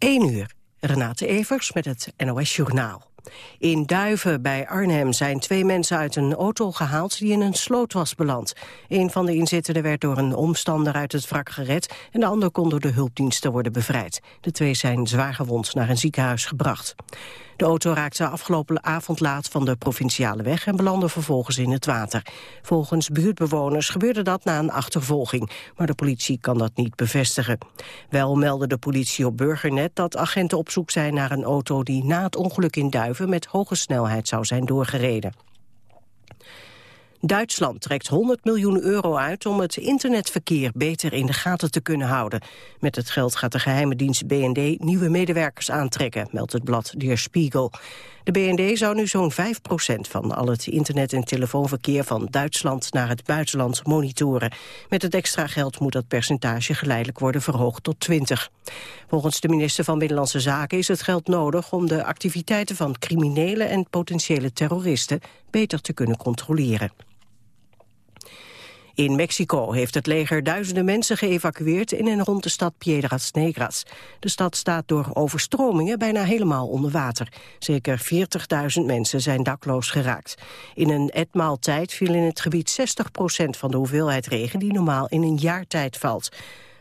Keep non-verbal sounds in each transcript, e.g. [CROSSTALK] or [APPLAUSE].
1 uur. Renate Evers met het NOS Journaal. In Duiven bij Arnhem zijn twee mensen uit een auto gehaald die in een sloot was beland. Een van de inzittenden werd door een omstander uit het wrak gered en de ander kon door de hulpdiensten worden bevrijd. De twee zijn zwaargewond naar een ziekenhuis gebracht. De auto raakte afgelopen avond laat van de provinciale weg en belandde vervolgens in het water. Volgens buurtbewoners gebeurde dat na een achtervolging, maar de politie kan dat niet bevestigen. Wel meldde de politie op Burgernet dat agenten op zoek zijn naar een auto die na het ongeluk in Duiven met hoge snelheid zou zijn doorgereden. Duitsland trekt 100 miljoen euro uit om het internetverkeer beter in de gaten te kunnen houden. Met het geld gaat de geheime dienst BND nieuwe medewerkers aantrekken, meldt het blad Der Spiegel. De BND zou nu zo'n 5% van al het internet- en telefoonverkeer van Duitsland naar het buitenland monitoren. Met het extra geld moet dat percentage geleidelijk worden verhoogd tot 20. Volgens de minister van Binnenlandse Zaken is het geld nodig om de activiteiten van criminelen en potentiële terroristen beter te kunnen controleren. In Mexico heeft het leger duizenden mensen geëvacueerd in en rond de stad Piedras Negras. De stad staat door overstromingen bijna helemaal onder water. Zeker 40.000 mensen zijn dakloos geraakt. In een etmaal tijd viel in het gebied 60% van de hoeveelheid regen die normaal in een jaar tijd valt.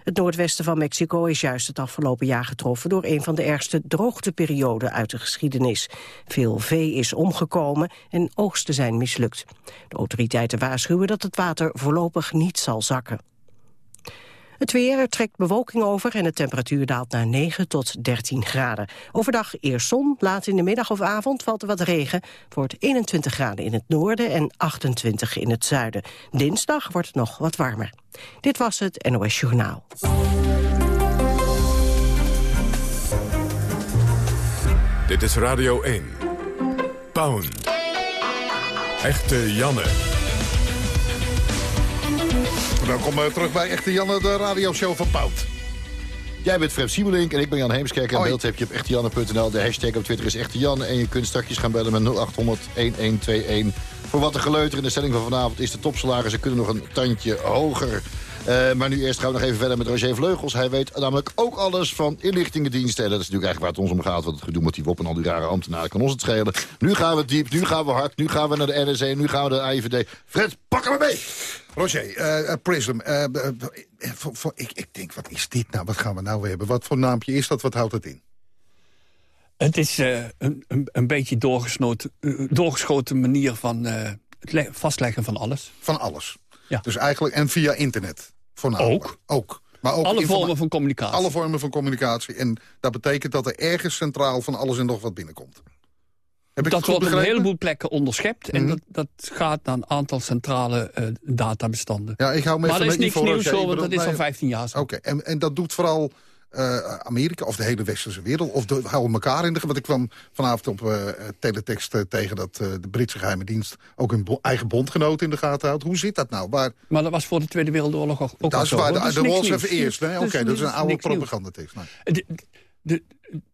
Het noordwesten van Mexico is juist het afgelopen jaar getroffen... door een van de ergste droogteperioden uit de geschiedenis. Veel vee is omgekomen en oogsten zijn mislukt. De autoriteiten waarschuwen dat het water voorlopig niet zal zakken. Het weer trekt bewolking over en de temperatuur daalt naar 9 tot 13 graden. Overdag eerst zon, laat in de middag of avond valt er wat regen. Het wordt 21 graden in het noorden en 28 in het zuiden. Dinsdag wordt het nog wat warmer. Dit was het NOS Journaal. Dit is Radio 1. Pound. Echte Janne. Welkom uh, terug bij Echte Janne, de radioshow van Pout. Jij bent Fred Siebelink en ik ben Jan Heemskerk. En beeld heb je op echtejanne.nl. De hashtag op Twitter is Echte Jan. En je kunt straks gaan bellen met 0800-1121. Voor wat de geleuter in de stelling van vanavond is de topsalarissen kunnen nog een tandje hoger. Uh, maar nu eerst gaan we nog even verder met Roger Vleugels. Hij weet namelijk ook alles van inlichtingendiensten. En dat is natuurlijk eigenlijk waar het ons om gaat. Want het gedoe met die WOP en al die rare ambtenaren kan ons het schelen. Nu gaan we diep, nu gaan we hard, nu gaan we naar de NSC, nu gaan we naar de AIVD. Fred, pak hem mee! Roger, uh, Prism, uh, voor, voor, ik, ik denk, wat is dit nou? Wat gaan we nou weer hebben? Wat voor naampje is dat? Wat houdt het in? Het is een, een, een, beetje doorgeschoten manier van het vastleggen van alles. Van alles? Ja. Dus eigenlijk, en via internet voornamelijk. Ook. Ook. Maar ook alle vormen van communicatie. Alle vormen van communicatie. En dat betekent dat er ergens centraal van alles en nog wat binnenkomt. Heb dat wordt op een heleboel plekken onderschept. En mhm. dat, dat gaat naar een aantal centrale uh, databestanden. Ja, ik hou me maar dat is niks nieuws zo, want dat is al 15 jaar zo. Oké, en, en dat doet vooral uh, Amerika of de hele westerse wereld. Of de, houden elkaar in de... Want ik kwam vanavond op uh, teletext uh, tegen dat de Britse geheime dienst... ook hun eigen bondgenoten in de gaten houdt. Hoe zit dat nou? Waar... Maar dat was voor de Tweede Wereldoorlog ook, ook dat is waar, De, de Walls even eerst. Oké, okay, dat is een oude propagandatekst. Nou. De, de,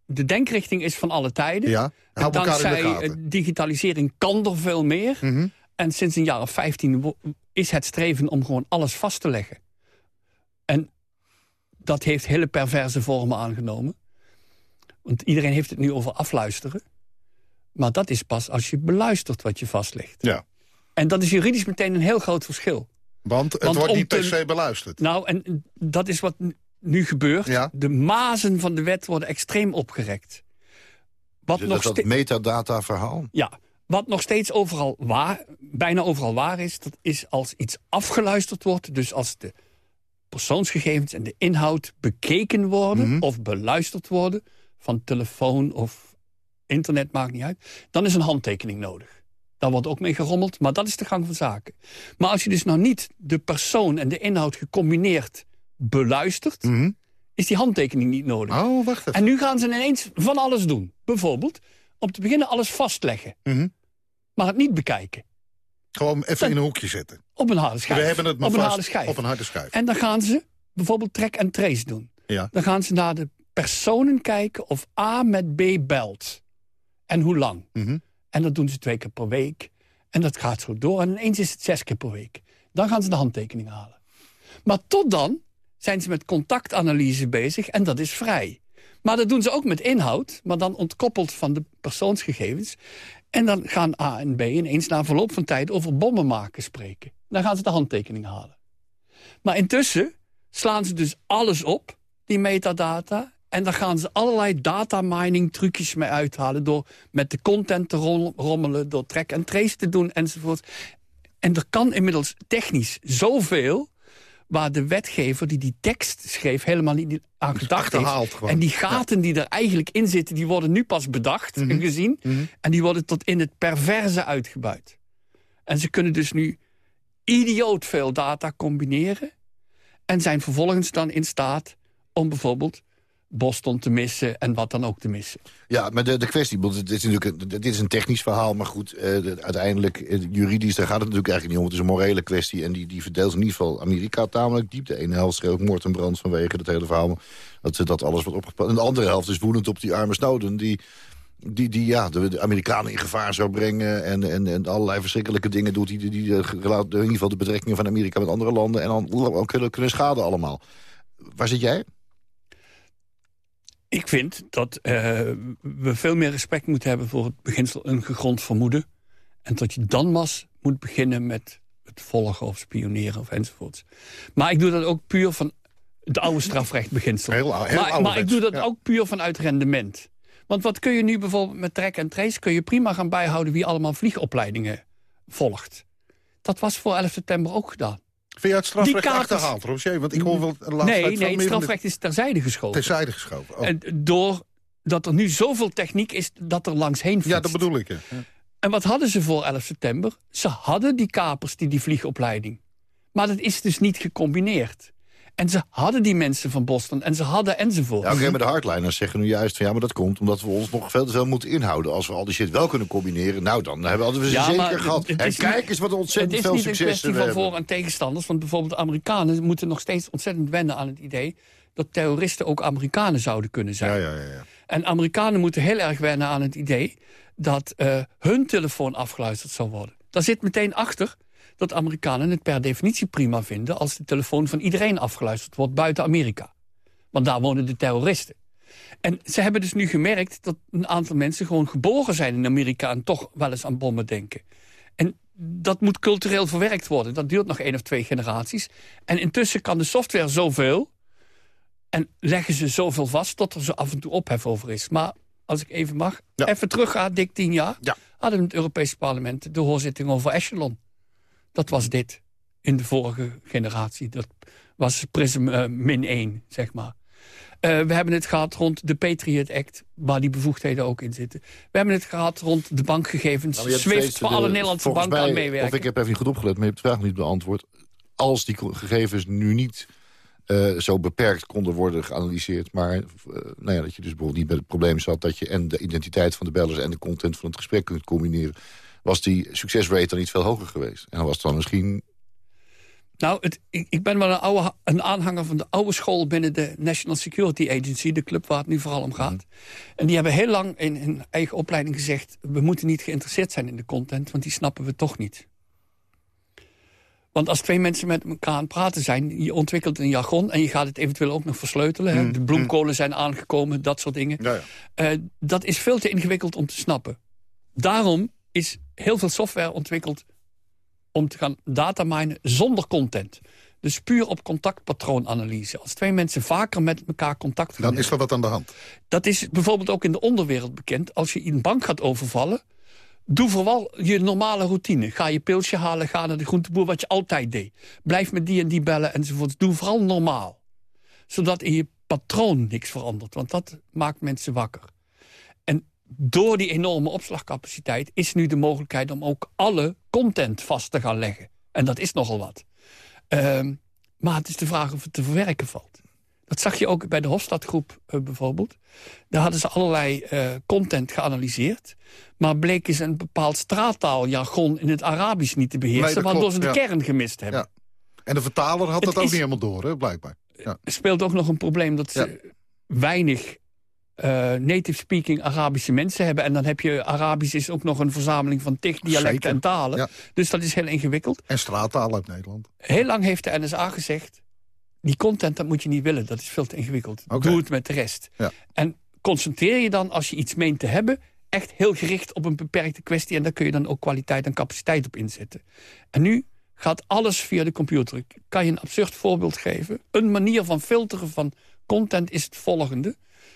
de denkrichting is van alle tijden. Ja, hou dankzij in de gaten. digitalisering kan er veel meer. Mm -hmm. En sinds een jaar of 15 is het streven om gewoon alles vast te leggen. Dat heeft hele perverse vormen aangenomen. Want iedereen heeft het nu over afluisteren. Maar dat is pas als je beluistert wat je vastlegt. Ja. En dat is juridisch meteen een heel groot verschil. Want het wordt niet per se beluisterd. Nou, en dat is wat nu gebeurt. Ja. De mazen van de wet worden extreem opgerekt. Wat dus nog dat, dat metadata verhaal? Ja, wat nog steeds overal waar, bijna overal waar is... dat is als iets afgeluisterd wordt. Dus als de persoonsgegevens en de inhoud bekeken worden... Mhm. of beluisterd worden van telefoon of internet, maakt niet uit... dan is een handtekening nodig. Daar wordt ook mee gerommeld, maar dat is de gang van zaken. Maar als je dus nou niet de persoon en de inhoud gecombineerd beluistert... Mhm. is die handtekening niet nodig. Oh, wacht even. En nu gaan ze ineens van alles doen. Bijvoorbeeld, om te beginnen alles vastleggen. Mhm. Maar het niet bekijken. Gewoon even in een hoekje zetten. Op een harde schijf. We hebben het maar op een harde schijf. Op een harde schijf. En dan gaan ze bijvoorbeeld track en trace doen. Ja. Dan gaan ze naar de personen kijken of A met B belt. En hoe lang. Mhm. En dat doen ze twee keer per week. En dat gaat zo door. En ineens is het zes keer per week. Dan gaan ze de handtekening halen. Maar tot dan zijn ze met contactanalyse bezig en dat is vrij. Maar dat doen ze ook met inhoud, maar dan ontkoppeld van de persoonsgegevens. En dan gaan A en B ineens na verloop van tijd over bommen maken spreken. Dan gaan ze de handtekening halen. Maar intussen slaan ze dus alles op, die metadata... En daar gaan ze allerlei data mining trucjes mee uithalen... door met de content te rommelen, door track en trace te doen enzovoort. En er kan inmiddels technisch zoveel waar de wetgever die die tekst schreef helemaal niet aan gedacht heeft. En die gaten die er eigenlijk in zitten, die worden nu pas bedacht en mhm. gezien. Mhm. En die worden tot in het perverse uitgebuit. En ze kunnen dus nu idioot veel data combineren... en zijn vervolgens dan in staat om bijvoorbeeld Boston te missen en wat dan ook te missen. Ja, maar de, de kwestie, dit is natuurlijk dit is een technisch verhaal... maar goed, eh, uiteindelijk eh, juridisch, daar gaat het natuurlijk eigenlijk niet om. Het is een morele kwestie en die, die verdeelt in ieder geval Amerika tamelijk diep. De ene helft schreeuwt moord en brand vanwege het hele verhaal... dat, dat alles wordt opgepakt. En de andere helft is woedend op die arme Snowden... die die, die ja, de, Amerikanen in gevaar zou brengen... en, en, en allerlei verschrikkelijke dingen doet... die, die, die in ieder geval de betrekkingen van Amerika met andere landen... en dan kunnen, kunnen schaden allemaal. Waar zit jij? Ik vind dat uh, we veel meer respect moeten hebben voor het beginsel een gegrond vermoeden. En dat je dan mas moet beginnen met het volgen of spioneren of enzovoorts. Maar ik doe dat ook puur van het oude strafrechtbeginsel. Heel, heel maar, maar ik doe dat ook puur vanuit rendement. Want wat kun je nu bijvoorbeeld met track en trace... kun je prima gaan bijhouden wie allemaal vliegopleidingen volgt. Dat was voor 11 september ook gedaan. Vind je het strafrecht katers... achterhaald, Roger? Want ik hoor wel een Nee, nee het strafrecht is terzijde geschoven. Terzijde geschoven, oh. En doordat er nu zoveel techniek is dat er langs heen Ja, dat bedoel ik. Ja. En wat hadden ze voor 11 september? Ze hadden die kapers, die, die vliegopleiding. Maar dat is dus niet gecombineerd. En ze hadden die mensen van Boston en ze hadden enzovoort. Ja, Oké, maar de hardliners zeggen nu juist van ja, maar dat komt omdat we ons nog veel te veel moeten inhouden. Als we al die shit wel kunnen combineren, nou dan hebben we ze ja, zeker gehad. En kijk eens wat ontzettend veel succes Het is niet een kwestie van voor- en tegenstanders. Want bijvoorbeeld de Amerikanen moeten nog steeds ontzettend wennen aan het idee dat terroristen ook Amerikanen zouden kunnen zijn. Ja, ja, ja, ja. En Amerikanen moeten heel erg wennen aan het idee dat uh, hun telefoon afgeluisterd zou worden. Daar zit meteen achter dat Amerikanen het per definitie prima vinden... als de telefoon van iedereen afgeluisterd wordt buiten Amerika. Want daar wonen de terroristen. En ze hebben dus nu gemerkt dat een aantal mensen gewoon geboren zijn in Amerika... en toch wel eens aan bommen denken. En dat moet cultureel verwerkt worden. Dat duurt nog één of twee generaties. En intussen kan de software zoveel... en leggen ze zoveel vast tot er zo af en toe ophef over is. Maar als ik even mag, even teruggaan, dik tien jaar... Ja. hadden we het Europese parlement de hoorzitting over Echelon. Dat was dit in de vorige generatie. Dat was Prism uh, min 1, zeg maar. Uh, we hebben het gehad rond de Patriot Act, waar die bevoegdheden ook in zitten. We hebben het gehad rond de bankgegevens. Nou, Swift, voor alle Nederlandse banken aan meewerken. Of ik heb even niet goed opgelet, maar je hebt de vraag niet beantwoord. Als die gegevens nu niet uh, zo beperkt konden worden geanalyseerd... maar uh, nou ja, dat je dus bijvoorbeeld niet met het probleem zat... dat je en de identiteit van de bellers en de content van het gesprek kunt combineren was die succesrate dan niet veel hoger geweest. En dan was het dan misschien... Nou, het, ik, ik, ben wel een, oude, een aanhanger van de oude school binnen de National Security Agency, de club waar het nu vooral om gaat. Mhm. En die hebben heel lang in hun eigen opleiding gezegd... we moeten niet geïnteresseerd zijn in de content, want die snappen we toch niet. Want als twee mensen met elkaar aan het praten zijn... je ontwikkelt een jargon en je gaat het eventueel ook nog versleutelen. Mhm. De bloemkolen zijn aangekomen, dat soort dingen. Ja, ja. Uh, dat is veel te ingewikkeld om te snappen. Daarom is heel veel software ontwikkeld om te gaan dataminen zonder content. Dus puur op contactpatroonanalyse. Als twee mensen vaker met elkaar contact hebben... Dan is er wat aan de hand. Dat is bijvoorbeeld ook in de onderwereld bekend. Als je een bank gaat overvallen... Doe vooral je normale routine. Ga je pilsje halen, ga naar de groenteboer, wat je altijd deed. Blijf met die en die bellen enzovoort. Doe vooral normaal. Zodat in je patroon niks verandert. Want dat maakt mensen wakker door die enorme opslagcapaciteit is nu de mogelijkheid om ook alle content vast te gaan leggen. En dat is nogal wat. Ehm, maar het is de vraag of het te verwerken valt. Dat zag je ook bij de Hofstadgroep uh, bijvoorbeeld. Daar hadden ze allerlei uh, content geanalyseerd. Maar bleken ze een bepaald straattaaljargon in het Arabisch niet te beheersen... waardoor ze de kern gemist hebben. Ja. En de vertaler had dat ook niet helemaal door, hè, blijkbaar. Ja. Er speelt ook nog een probleem dat ze weinig uh, native speaking Arabische mensen hebben. En dan heb je, Arabisch is ook nog een verzameling van tig dialecten en talen. Dus dat is heel ingewikkeld. En straattaal uit Nederland. Heel lang heeft de NSA gezegd, die content dat moet je niet willen. Dat is veel te ingewikkeld. Doe het met de rest. Ja. En concentreer je dan, als je iets meent te hebben... echt heel gericht op een beperkte kwestie... en daar kun je dan ook kwaliteit en capaciteit op inzetten. En nu gaat alles via de computer. Ik kan je een absurd voorbeeld geven. Een manier van filteren van content is het volgende.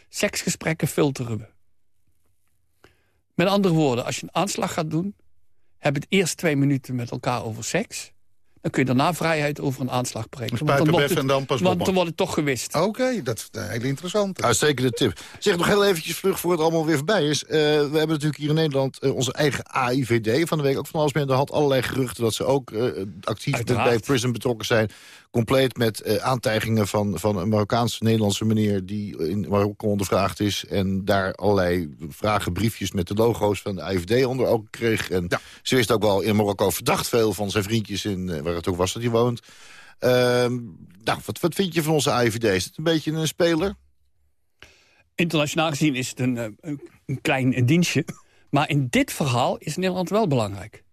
Seksgesprekken filteren we. Met andere woorden, als je een aanslag gaat doen... heb het eerst twee minuten met elkaar over seks... Dan kun je daarna vrijheid over een aanslag spreken. Want dan, wordt en dan pas want dan wordt het toch gewist. Oké, dat is een hele interessante. Uitstekende tip. Zeg nog heel eventjes vlug voor het allemaal weer voorbij is. Uh, we hebben natuurlijk hier in Nederland uh, onze eigen AIVD. Van de week ook van alles mee in de hand. Allerlei geruchten dat ze ook uh, actief Uiteraard. bij Prison betrokken zijn. Compleet met aantijgingen van, van een Marokkaanse-Nederlandse meneer... die in Marokko ondervraagd is. En daar allerlei vragen, briefjes met de logo's van de AIVD onder ook kreeg. En Ja. ze wist ook wel in Marokko verdacht veel van zijn vriendjes... In, waar het ook was dat hij woont. Ehm, nou, wat, wat vind je van onze AIVD? Is het een beetje een speler? Internationaal gezien is het een, eh, een, een klein dienstje. Maar in dit verhaal is Nederland wel belangrijk.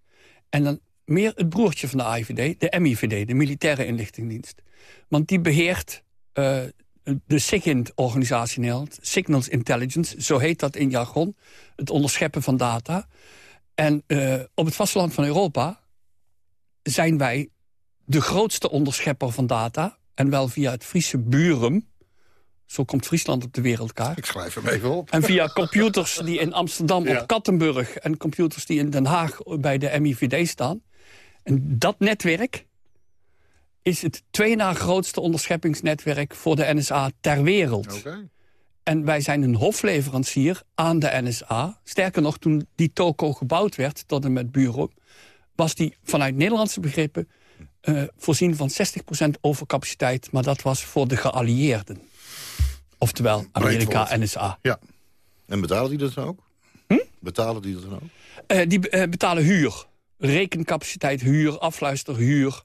En dan meer het broertje van de AIVD, de MIVD, de Militaire Inlichtingendienst. Want die beheert eh, de SIGINT-organisatie in Nederland, Signals Intelligence, zo heet dat in jargon, het onderscheppen van data. En eh, op het vasteland van Europa zijn wij de grootste onderschepper van data. En wel via het Friese Burum. Zo komt Friesland op de wereldkaart. Ik schrijf hem even op. En via computers die in Amsterdam Ja. op Kattenburg... en computers die in Den Haag bij de MIVD staan. En dat netwerk is het twee na grootste onderscheppingsnetwerk... voor de NSA ter wereld. Oké. En wij zijn een hofleverancier aan de NSA. Sterker nog, toen die toko gebouwd werd tot en met bureau... was die vanuit Nederlandse begrippen eh, voorzien van 60% overcapaciteit... maar dat was voor de geallieerden. Oftewel Amerika. NSA. Ja. En betalen die dat dan ook? Hm? Betalen die dat dan ook? Eh, die eh, betalen huur. Rekencapaciteit, huur, afluisterhuur.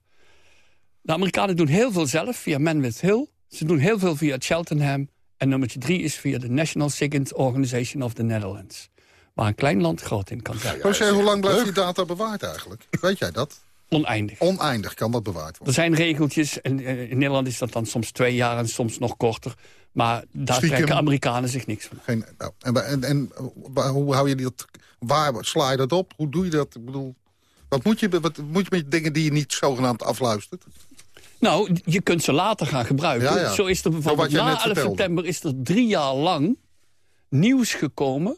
De Amerikanen doen heel veel zelf via Manwith Hill. Ze doen heel veel via Cheltenham. En nummertje drie is via de National SIGINT Organization of the Netherlands. Waar een klein land groot in kan zijn. José, hoe lang blijft die data bewaard eigenlijk? Weet jij dat? Oneindig. Oneindig kan dat bewaard Er worden. zijn regeltjes. En eh, in Nederland is dat dan soms twee jaar en soms nog korter. Maar daar Stiekem. trekken Amerikanen zich niks van. Geen, nou, en, en, en waar- hoe hou je dat? Waar sla je dat op? Hoe doe je dat? Ik bedoel, wat moet je, wat moet je met dingen die je niet zogenaamd afluistert? Nou, je kunt ze later gaan gebruiken. Ja, ja. Zo is er wat bijvoorbeeld na net 11 vertelde. september is er drie jaar lang nieuws gekomen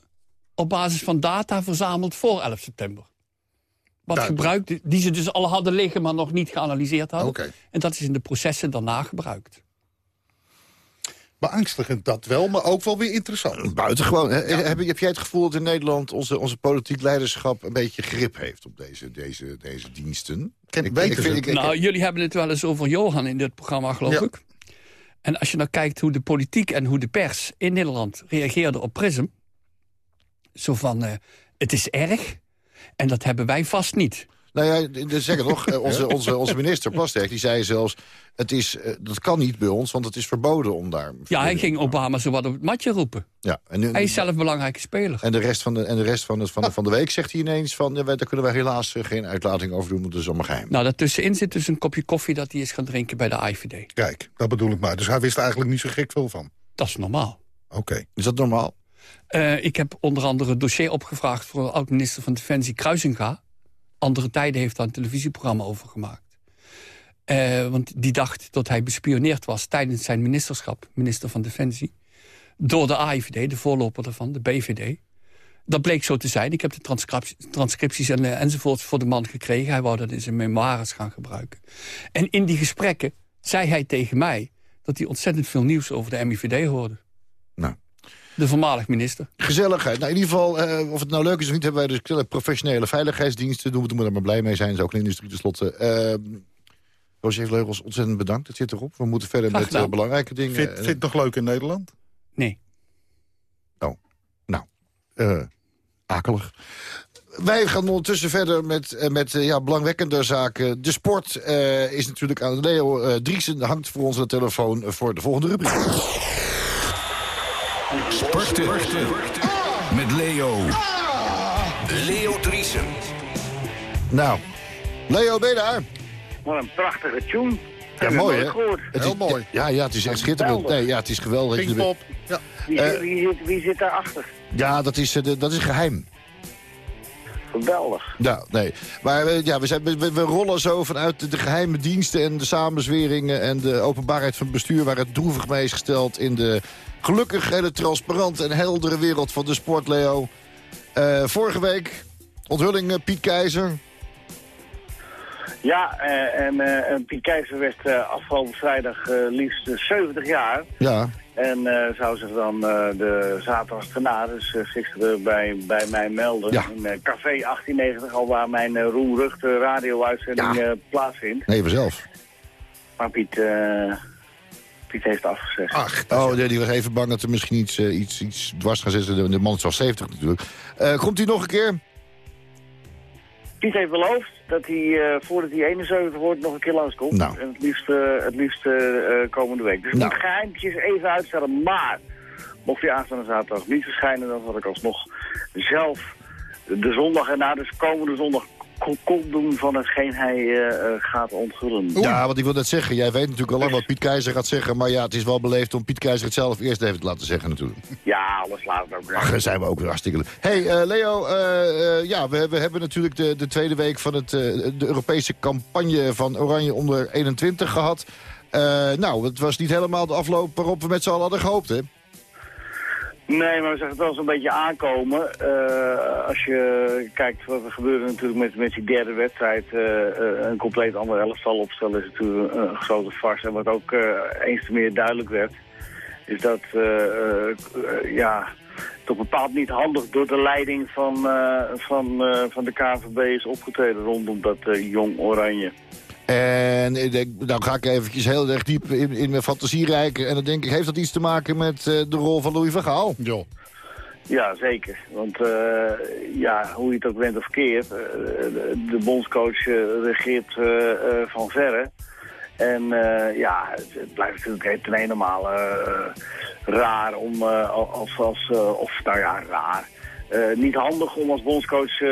op basis van data verzameld voor 11 september. Wat Duidelijk. gebruikt, die ze dus al hadden liggen, maar nog niet geanalyseerd hadden. En dat is in de processen daarna gebruikt. Beangstigend dat wel, maar ook wel weer interessant. Buitengewoon. Hè? Heb, heb jij het gevoel dat in Nederland onze, onze politiek leiderschap... een beetje grip heeft op deze, deze, deze diensten? Ken- weten ze het? nou, jullie hebben het wel eens over Johan in dit programma, geloof Ja. ik. En als je nou kijkt hoe de politiek en hoe de pers in Nederland reageerde op Prism... zo van, eh, het is erg en dat hebben wij vast niet. Nou ja, d- d- zeg het nog. eh, Onze, [LAUGHS] onze, onze minister Plasterk die zei zelfs... Het is, eh, dat kan niet bij ons, want het is verboden om daar... Ja, hij ging Obama zo wat op het matje roepen. Ja, en, nu, Hij is zelf een belangrijke speler. en de rest, van de, en de, rest van, het, van, de, van de week zegt hij ineens van... Ja, wij- daar kunnen wij helaas geen uitlating over doen, want dat is allemaal geheim. Nou, daartussenin zit dus een kopje koffie dat hij is gaan drinken bij de IVD. Kijk, dat bedoel ik maar. Dus hij wist er eigenlijk niet zo gek veel van. Dat is normaal. Oké. Is dat normaal? Eh, ik heb onder andere een dossier opgevraagd voor oud-minister van Defensie Kruisinga. Andere tijden heeft daar een televisieprogramma over gemaakt. Eh, want die dacht dat hij bespioneerd was tijdens zijn ministerschap, minister van Defensie, door de AIVD, de voorloper daarvan, de BVD. Dat bleek zo te zijn. Ik heb de transcripties, transcripties en, eh, enzovoorts voor de man gekregen. Hij wou dat in zijn memoires gaan gebruiken. En in die gesprekken zei hij tegen mij dat hij ontzettend veel nieuws over de MIVD hoorde. Nou. De voormalig minister. Gezelligheid. Nou, in ieder geval, eh, of het nou leuk is of niet... hebben wij dus hele professionele veiligheidsdiensten. Doen we, doen we daar maar blij mee zijn. Dat is ook een industrie tenslotte. Uh, Roger Vleugels, ontzettend bedankt. Het zit erop. We moeten verder met eh, belangrijke dingen. Vind, vind je het nog leuk in Nederland? Nee. Eh, akelig. Wij gaan ondertussen verder met, met ja, belangwekkende zaken. De sport eh, is natuurlijk aan Leo eh Driesen. hangt voor ons aan de telefoon voor de volgende rubriek. Sporten. Met Leo. Leo Driesen. Nou, Leo, ben je daar? Wat een prachtige tune. Ja, mooi hè? Het Heel is, mooi. Ja, ja, het is echt schitterend. Nee, ja, het is geweldig. Pinkpop. Ja. Wie, Eh, zit, wie, zit, wie zit daarachter? Ja, dat is, eh, de- dat is geheim. Geweldig. Ja, nee. Maar eh, ja, we, zijn, we, rollen zo vanuit de, geheime diensten en de samenzweringen... en de openbaarheid van bestuur waar het droevig mee is gesteld... in de gelukkig hele transparante en heldere wereld van de sport, Leo. Eh, vorige week, onthulling eh, Piet Keizer. Ja, eh, en, eh, en Piet Keizer werd eh, afgelopen vrijdag eh, liefst eh, 70 jaar. Ja, En eh, zou zich dan eh, de zaterdag daarna, dus gisteren bij, bij mij melden. Ja. In Café 1890, al waar mijn uh, roemruchte radio-uitzending Ja. eh, plaatsvindt. nee, vanzelf. Maar Piet, eh, Piet heeft afgezegd. Ach, Oh, nee, die was even bang dat er misschien iets, iets, iets dwars gaat zitten. De, man is al 70 natuurlijk. Eh, komt hij nog een keer? Piet heeft beloofd dat hij, eh, voordat hij 71 wordt, nog een keer langskomt. Nou. En het liefst, eh, het liefst eh, komende week. Dus ik Nou. moet geheimtjes even uitstellen. Maar, mocht hij aanstaande zaterdag niet verschijnen, dan zal ik alsnog zelf de zondag erna, dus komende zondag, ko- kop doen van hetgeen hij eh, eh, gaat onthullen. Ja, want ik wil net zeggen, jij weet natuurlijk al lang wat Piet Keizer gaat zeggen... maar ja, het is wel beleefd om Piet Keizer het zelf eerst even te laten zeggen natuurlijk. Ja, alles laat het ook. Ach, daar zijn we ook weer hartstikke leuk. hey, eh, Leo, eh, eh, ja, we, we hebben natuurlijk de, de tweede week van het, eh, de Europese campagne van Oranje onder 21 gehad. Eh, nou, het was niet helemaal de afloop waarop we met z'n allen hadden gehoopt, hè? Nee, maar we zagen het wel zo'n beetje aankomen. Eh, als je kijkt wat er gebeurde natuurlijk met, met die derde wedstrijd, eh, eh, een compleet ander elftal opstellen is natuurlijk een grote farce. En wat ook eens te meer duidelijk werd, is dat ja, toch bepaald niet handig door de leiding van, van, van de KNVB is opgetreden rondom dat jong oranje. En ik denk, nou ga ik eventjes heel erg diep in, in mijn fantasie reiken. En dan denk ik, heeft dat iets te maken met eh, de rol van Louis van Gaal? joh. Ja, zeker. Want eh, ja, hoe je het ook bent of keert, eh, de, bondscoach eh, regeert eh, eh, van verre. En eh, ja, het, het blijft natuurlijk ten eenmaal uh, raar om uh, als, als uh, of nou ja, raar. Uh, niet handig om als bondscoach uh,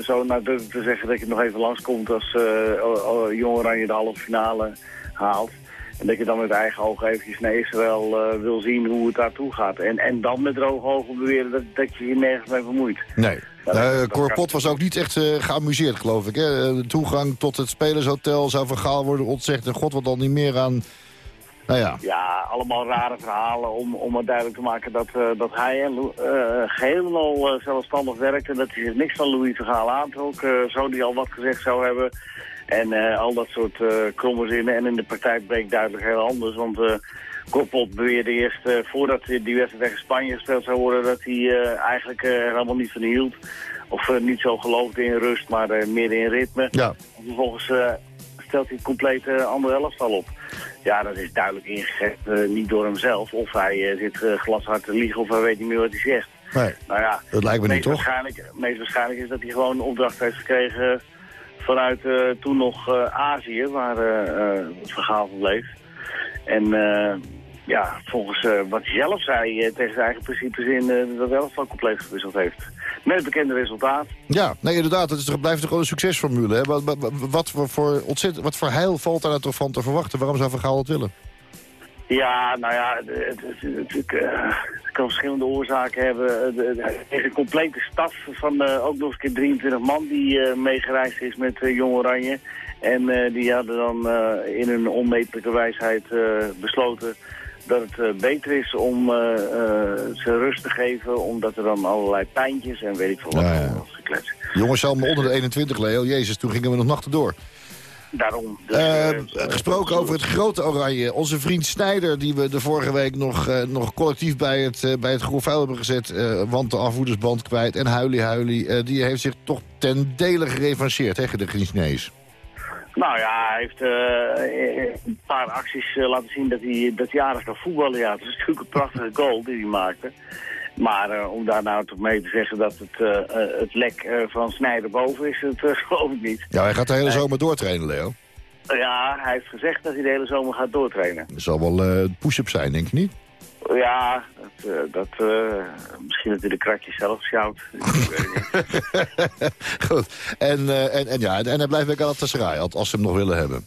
zo nadrukkelijk te zeggen dat je nog even langskomt als uh, Jong Oranje de halve finale haalt. En dat je dan met eigen ogen eventjes naar Israël wil zien hoe het daartoe gaat. En, en dan met droge ogen beweren dat, dat je je nergens mee vermoeit. Nee. Uh, Cor Pot was ook niet echt geamuseerd, geloof ik. Hè? De toegang tot het spelershotel zou van Gaal worden ontzegd. En god wat dan niet meer aan... Nou ja. ja, allemaal rare verhalen om, om het duidelijk te maken dat, uh, dat hij uh, geheel en al zelfstandig werkt. En dat hij zich niks van Louis Vergaal aantrok. zo die al wat gezegd zou hebben. En al dat soort kromme zinnen. En in de praktijk bleek duidelijk heel anders. Want Korpot beweerde eerst, voordat die wedstrijd tegen Spanje gespeeld zou worden, dat hij eigenlijk er allemaal niet van hield. Of niet zo geloofde in rust, maar meer in ritme. Ja. En vervolgens stelt hij het compleet andere elftal op. Ja, dat is duidelijk ingezet, niet door hemzelf. Of hij zit glashard te liegen of hij weet niet meer wat hij zegt. Nee, nou ja, dat lijkt me niet, toch? Waarschijnlijk, meest waarschijnlijk is dat hij gewoon een opdracht heeft gekregen vanuit toen nog Azië, waar het verhaal van bleef. En uh, ja, volgens uh, wat hij zelf zei uh, tegen zijn eigen principes in, uh, dat elftal compleet gewisseld heeft. Met het bekende resultaat. Ja, nee, inderdaad. Het is toch, blijft toch wel een succesformule. Hè? Wat, wat, wat, voor ontzettend, wat voor heil valt daar nou toch van te verwachten? Waarom zou Van Gaal het willen? Ja, nou ja, het, het, het, het kan verschillende oorzaken hebben. Tegen een complete staf van ook nog eens keer 23 man die meegereisd is met Jong Oranje. En die hadden dan in hun onmetelijke wijsheid besloten dat het beter is om ze rust te geven, omdat er dan allerlei pijntjes en weet ik veel wat ja, ja. gekletst. Jongens, allemaal onder de 21, Leo. Jezus, toen gingen we nog nachten door. Daarom. Dus, gesproken over het grote oranje. Onze vriend Snijder, die we de vorige week nog, nog collectief bij het, bij het grof vuil hebben gezet... want de afvoerdersband kwijt en huilie huilie... die heeft zich toch ten dele gerevancheerd, hè, de Chinees. Nou ja, hij heeft uh, een paar acties uh, laten zien dat hij, dat hij aardig kan voetballen. Ja, het is natuurlijk een prachtige goal die hij maakte. Maar uh, om daar nou toch mee te zeggen dat het, het lek van Snijder boven is, dat [LAUGHS] geloof ik niet. Ja, hij gaat de hele zomer doortrainen, Leo. Ja, hij heeft gezegd dat hij de hele zomer gaat doortrainen. Dat zal wel push-up zijn, denk je niet? Ja, dat, dat uh, misschien dat hij de kratjes zelf sjouwt. [LAUGHS] Goed. En, uh, en, en, ja, en hij blijft bij Galatasaray, als ze hem nog willen hebben.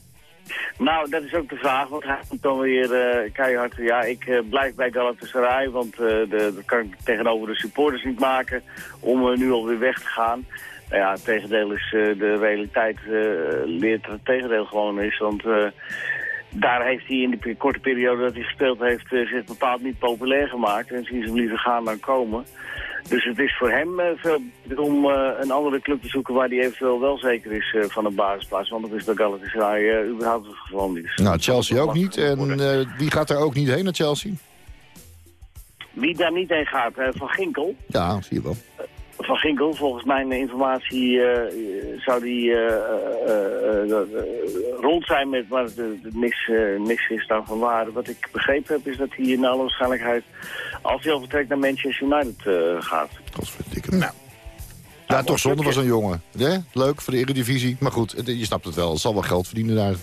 Nou, dat is ook de vraag, want hij moet dan weer uh, keihard... Ja, ik uh, blijf bij Galatasaray, want uh, de, dat kan ik tegenover de supporters niet maken... om nu alweer weg te gaan. Nou ja, het tegendeel is de realiteit leert het tegendeel gewoon is, want... daar heeft hij in die korte periode dat hij gespeeld heeft zich bepaald niet populair gemaakt. En zien ze hem liever gaan dan komen. Dus het is voor hem uh, veel om uh, een andere club te zoeken waar hij eventueel wel zeker is van een basisplaats. Want dat is bij Galatasaray überhaupt het geval niet. Nou, Chelsea ook niet. En wie gaat er ook niet heen naar Chelsea? Wie daar niet heen gaat? van Ginkel? Ja, zie je wel. Van Ginkel, volgens mijn informatie zou die rond zijn met maar de, de niks, niks is dan van waarde. Wat ik begrepen heb is dat hij in alle waarschijnlijkheid als hij al vertrekt naar Manchester United uh, gaat. Godverdikke. Nou. Ja, toch zonde was een jongen. Hè? Leuk voor de Eredivisie. Maar goed, je snapt het wel. Het zal wel geld verdienen daar.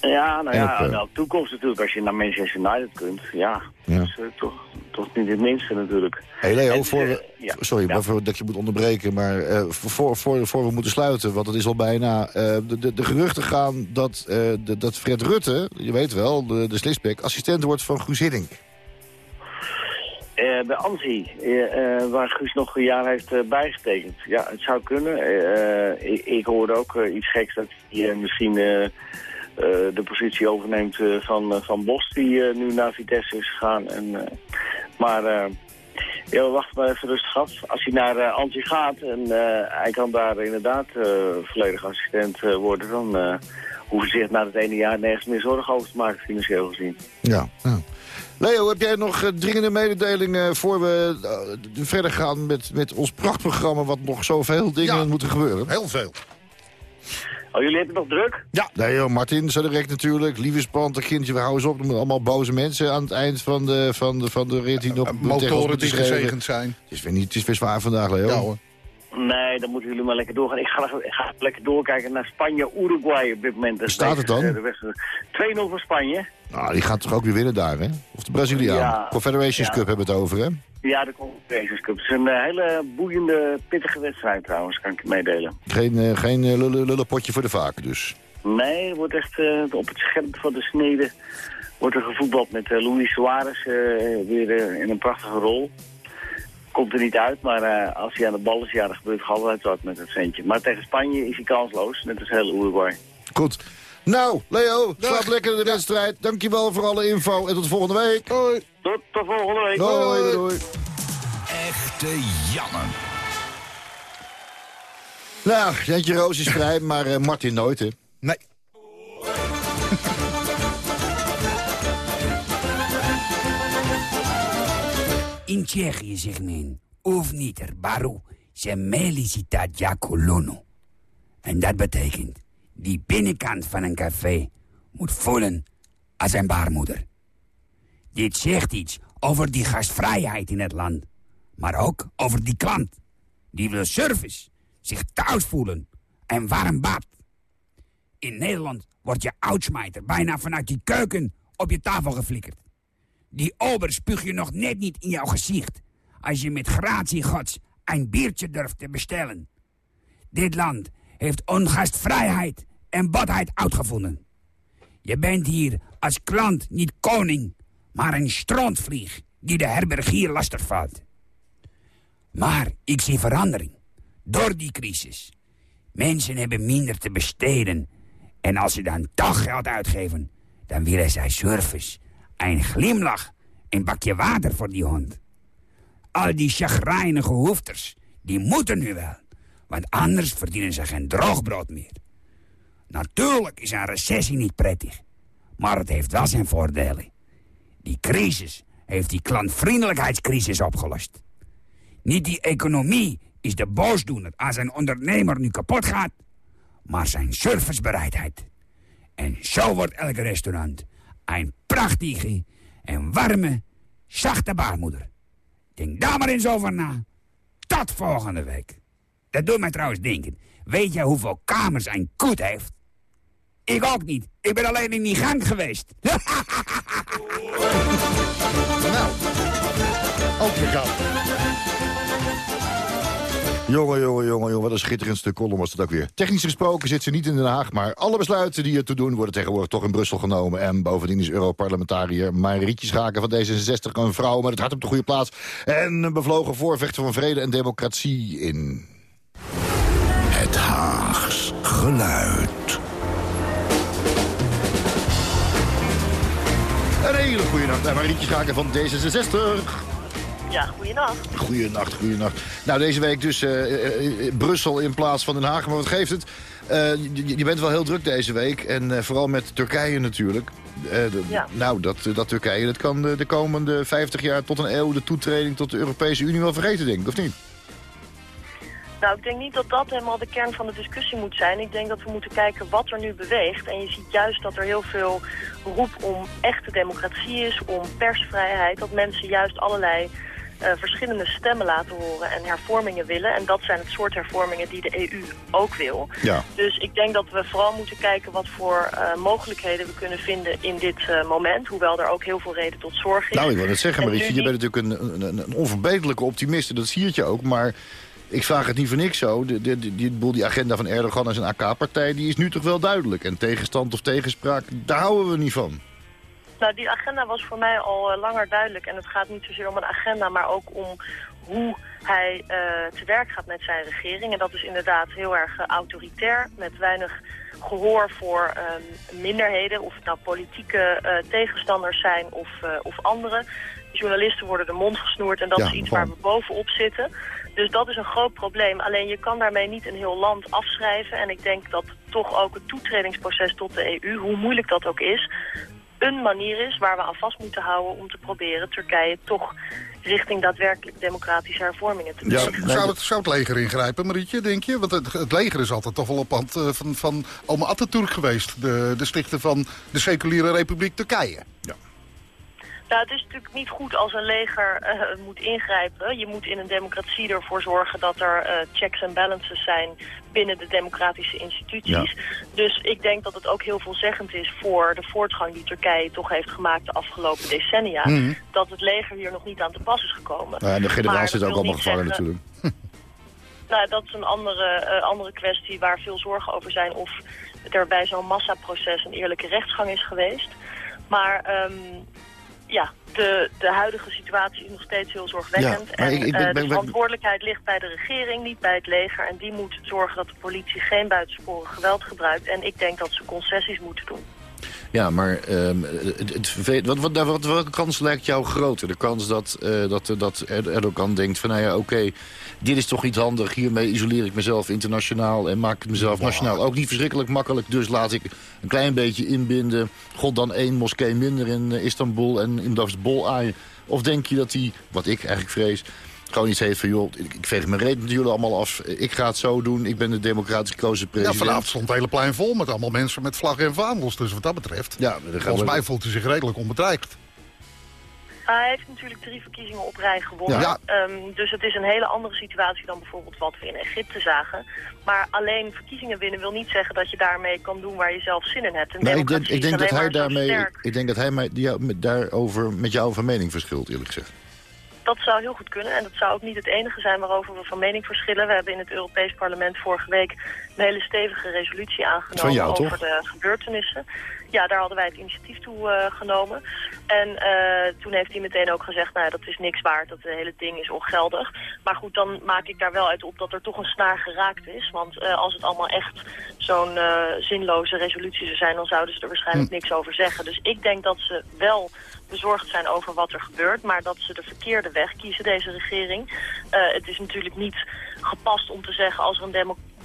Ja, nou ja, op, uh... toekomst natuurlijk. Als je naar Manchester United kunt, ja. ja. Dus, uh, toch, toch niet het minste natuurlijk. Hé hey Leo, en, voor we, ja, sorry ja. dat je moet onderbreken, maar uh, voor, voor, voor we moeten sluiten, want het is al bijna... de, de, de geruchten gaan dat, de, dat Fred Rutte, je weet wel, de, de assistent wordt van Guus Hiddink. Uh, bij ANSI, uh, waar Guus nog een jaar heeft bijgetekend. Ja, het zou kunnen. Ik, ik, hoorde ook iets geks dat hij misschien de positie overneemt van, van Bos, die nu naar Vitesse is gegaan. En, maar ja, we wachten maar even rustig af. Als hij naar ANSI gaat en hij kan daar inderdaad volledig assistent worden, dan hoeven ze zich na het ene jaar nergens meer zorgen over te maken, financieel gezien. Ja, ja. Leo, heb jij nog uh, dringende mededelingen voor we uh, verder gaan met, met ons prachtprogramma... wat nog zoveel dingen ja, moeten gebeuren? heel veel. Oh, jullie hebben nog druk? Ja. Nee, Martin, zo direct natuurlijk. Liefespand, een kindje, we houden eens op. Allemaal boze mensen aan het eind van de, van de, van de rit die nog... Uh, motoren die gezegend zijn. Het is weer, niet, het is weer zwaar vandaag, Leo. Ja hoor. Nee, dan moeten jullie maar lekker doorgaan. Ik ga, ik ga lekker doorkijken naar Spanje-Uruguay op dit moment. Hoe staat het dan? 2-0 voor Spanje. Nou, die gaat toch ook weer winnen daar, hè? Of de Braziliaan? Ja, Confederations ja. Cup hebben we het over, hè? Ja, de Confederations Cup. Het is een uh, hele boeiende, pittige wedstrijd trouwens, kan ik je meedelen. Geen, uh, geen lullen, lullenpotje voor de vaak dus? Nee, het wordt echt op het scherp van de snede wordt er gevoetbald met Luis Suarez weer in een prachtige rol komt er niet uit, maar uh, als hij aan de bal is, ja, dan gebeurt altijd wat met het centje. Maar tegen Spanje is hij kansloos, net als heel Uruguay. Goed. Nou, Leo, slaap lekker de wedstrijd. Dankjewel voor alle info en tot volgende week. Hoi. Tot, tot volgende week. Doei, doei. Echte Janne. Nou, Jantje Roos is vrij, maar uh, Martin nooit, hè? Nee. In Tsjechië zegt men, of niet er baru, se melicita colono. En dat betekent, die binnenkant van een café moet voelen als een baarmoeder. Dit zegt iets over die gastvrijheid in het land. Maar ook over die klant. Die wil service, zich thuis voelen en warm bad. In Nederland wordt je oudsmijter bijna vanuit die keuken op je tafel geflikkerd. Die ober spuug je nog net niet in jouw gezicht... als je met gratie gods een biertje durft te bestellen. Dit land heeft ongastvrijheid en badheid uitgevonden. Je bent hier als klant niet koning, maar een strontvlieg... die de herbergier lastig valt. Maar ik zie verandering. Door die crisis. Mensen hebben minder te besteden. En als ze dan toch geld uitgeven... dan willen zij service een glimlach, een bakje water voor die hond. Al die chagrijnige hoefters, die moeten nu wel. Want anders verdienen ze geen droogbrood meer. Natuurlijk is een recessie niet prettig. Maar het heeft wel zijn voordelen. Die crisis heeft die klantvriendelijkheidscrisis opgelost. Niet die economie is de boosdoener als een ondernemer nu kapot gaat... maar zijn servicebereidheid. En zo wordt elk restaurant een prachtige en warme, zachte baarmoeder. Denk daar maar eens over na. Tot volgende week. Dat doet mij trouwens denken. Weet jij hoeveel kamers een koet heeft? Ik ook niet. Ik ben alleen in die gang geweest. [LAUGHS] nou, ook Jongen, jongen, jongen, jongen, wat een schitterend stuk column was dat ook weer. Technisch gesproken zit ze niet in Den Haag, maar alle besluiten die er te doen worden tegenwoordig toch in Brussel genomen. En bovendien is Europarlementariër Marietje Schaken van D66 een vrouw met het hart op de goede plaats. En een bevlogen voorvechter van vrede en democratie in... Het Haags geluid. Een hele goede nacht naar Marietje Schaken van D66. Ja, goeienacht. Goeienacht, goeienacht. Nou, deze week dus eh, Brussel in plaats van Den Haag. Maar wat geeft het? Je, je bent wel heel druk deze week. En vooral met Turkije natuurlijk. De- Ja. Nou, dat, dat Turkije, dat kan de, de komende 50 jaar tot een eeuw... de toetreding tot de Europese Unie wel vergeten, denk ik, of niet? Nou, ik denk niet dat dat helemaal de kern van de discussie moet zijn. Ik denk dat we moeten kijken wat er nu beweegt. En je ziet juist dat er heel veel roep om echte democratie is, om persvrijheid. Dat mensen juist allerlei eh, verschillende stemmen laten horen en hervormingen willen. En dat zijn het soort hervormingen die de EU ook wil. Ja. Dus ik denk dat we vooral moeten kijken wat voor eh, mogelijkheden we kunnen vinden in dit eh, moment. Hoewel er ook heel veel reden tot zorg is. Nou, ik wil het zeggen, nu je bent natuurlijk een, een, een onverbeterlijke optimist. en Dat zie je ook, maar... Ik vraag het niet voor niks zo. De, de, die, die, boel, die agenda van Erdogan en zijn AK-partij... die is nu toch wel duidelijk. En tegenstand of tegenspraak, daar houden we niet van. Nou, die agenda was voor mij al eh, langer duidelijk. En het gaat niet zozeer om een agenda, maar ook om hoe hij eh, te werk gaat met zijn regering. En dat is inderdaad heel erg eh, autoritair, met weinig gehoor voor ehm, minderheden. Of het nou politieke tegenstanders zijn of, of anderen. Journalisten worden de mond gesnoerd en dat Ja, is iets waar we bovenop zitten. Dus dat is een groot probleem. Alleen je kan daarmee niet een heel land afschrijven. En ik denk dat toch ook het toetredingsproces tot de EU, hoe moeilijk dat ook is, een manier is waar we aan vast moeten houden om te proberen Turkije toch richting daadwerkelijk democratische hervormingen te Ja, brengen. nee, Zou het, zou het leger ingrijpen, Marietje, denk je? Want het, het leger is altijd toch wel op hand eh, van, van oma Atatürk geweest. De, de stichter van de seculiere republiek Turkije. Nou, het is natuurlijk niet goed als een leger eh, moet ingrijpen. Je moet in een democratie ervoor zorgen dat er eh, checks en balances zijn binnen de democratische instituties. Dus ik denk dat het ook heel veelzeggend is voor de voortgang die Turkije toch heeft gemaakt de afgelopen decennia. Dat het leger hier nog niet aan te pas is gekomen. Nou, en de generaal zit ook allemaal gevangen zeggen- natuurlijk. [LAUGHS] Nou, dat is een andere, eh, andere kwestie waar veel zorgen over zijn of er bij zo'n massaproces een eerlijke rechtsgang is geweest. Maar ehm, ja, de, de huidige situatie is nog steeds heel zorgwekkend. Ja, en ik- ik ben- eh, de verantwoordelijkheid ligt bij de regering, niet bij het leger. En die moet zorgen dat de politie geen buitensporig geweld gebruikt. En ik denk dat ze concessies moeten doen. Ja, maar ehm, het, het wat, wat, wat, welke kans lijkt jou groter? De kans dat, eh dat, dat Erdogan denkt van, nou ja, oké, dit is toch niet handig. Hiermee isoleer ik mezelf internationaal en maak ik mezelf nationaal ook niet verschrikkelijk makkelijk. Dus laat ik een klein beetje inbinden. God dan één moskee minder in eh, Istanbul en in Davsbol aaien. Of denk je dat hij, wat ik eigenlijk vrees, gewoon iets heeft van, joh, ik, ik veeg mijn reet met jullie allemaal af. Ik ga het zo doen. Ik ben de democratisch gekozen Ja, president. vanavond stond het hele plein vol met allemaal mensen met vlaggen en vaandels. Dus wat dat betreft, Ja, volgens mij voelt hij zich redelijk onbedreigd. Hij heeft natuurlijk drie verkiezingen op rij gewonnen. Ja. Ehm, dus het is een hele andere situatie dan bijvoorbeeld wat we in Egypte zagen. Maar alleen verkiezingen winnen wil niet zeggen dat je daarmee kan doen waar je zelf zin in hebt. Nou, ik denk, ik denk dat hij daarmee. Ik denk dat hij mij, die, daarover met jou van mening verschilt, eerlijk gezegd. Dat zou heel goed kunnen. En dat zou ook niet het enige zijn waarover we van mening verschillen. We hebben in het Europees Parlement vorige week een hele stevige resolutie aangenomen jou, over toch? de gebeurtenissen. Ja, daar hadden wij het initiatief toe eh, genomen. En eh, toen heeft hij meteen ook gezegd, nou ja, dat is niks waard, dat hele ding is ongeldig. Maar goed, dan maak ik daar wel uit op dat er toch een snaar geraakt is. Want eh, als het allemaal echt zo'n zinloze resolutie zou zijn, dan zouden ze er waarschijnlijk niks over zeggen. Dus ik denk dat ze wel bezorgd zijn over wat er gebeurt, maar dat ze de verkeerde weg kiezen, deze regering. Eh, het is natuurlijk niet gepast om te zeggen als er een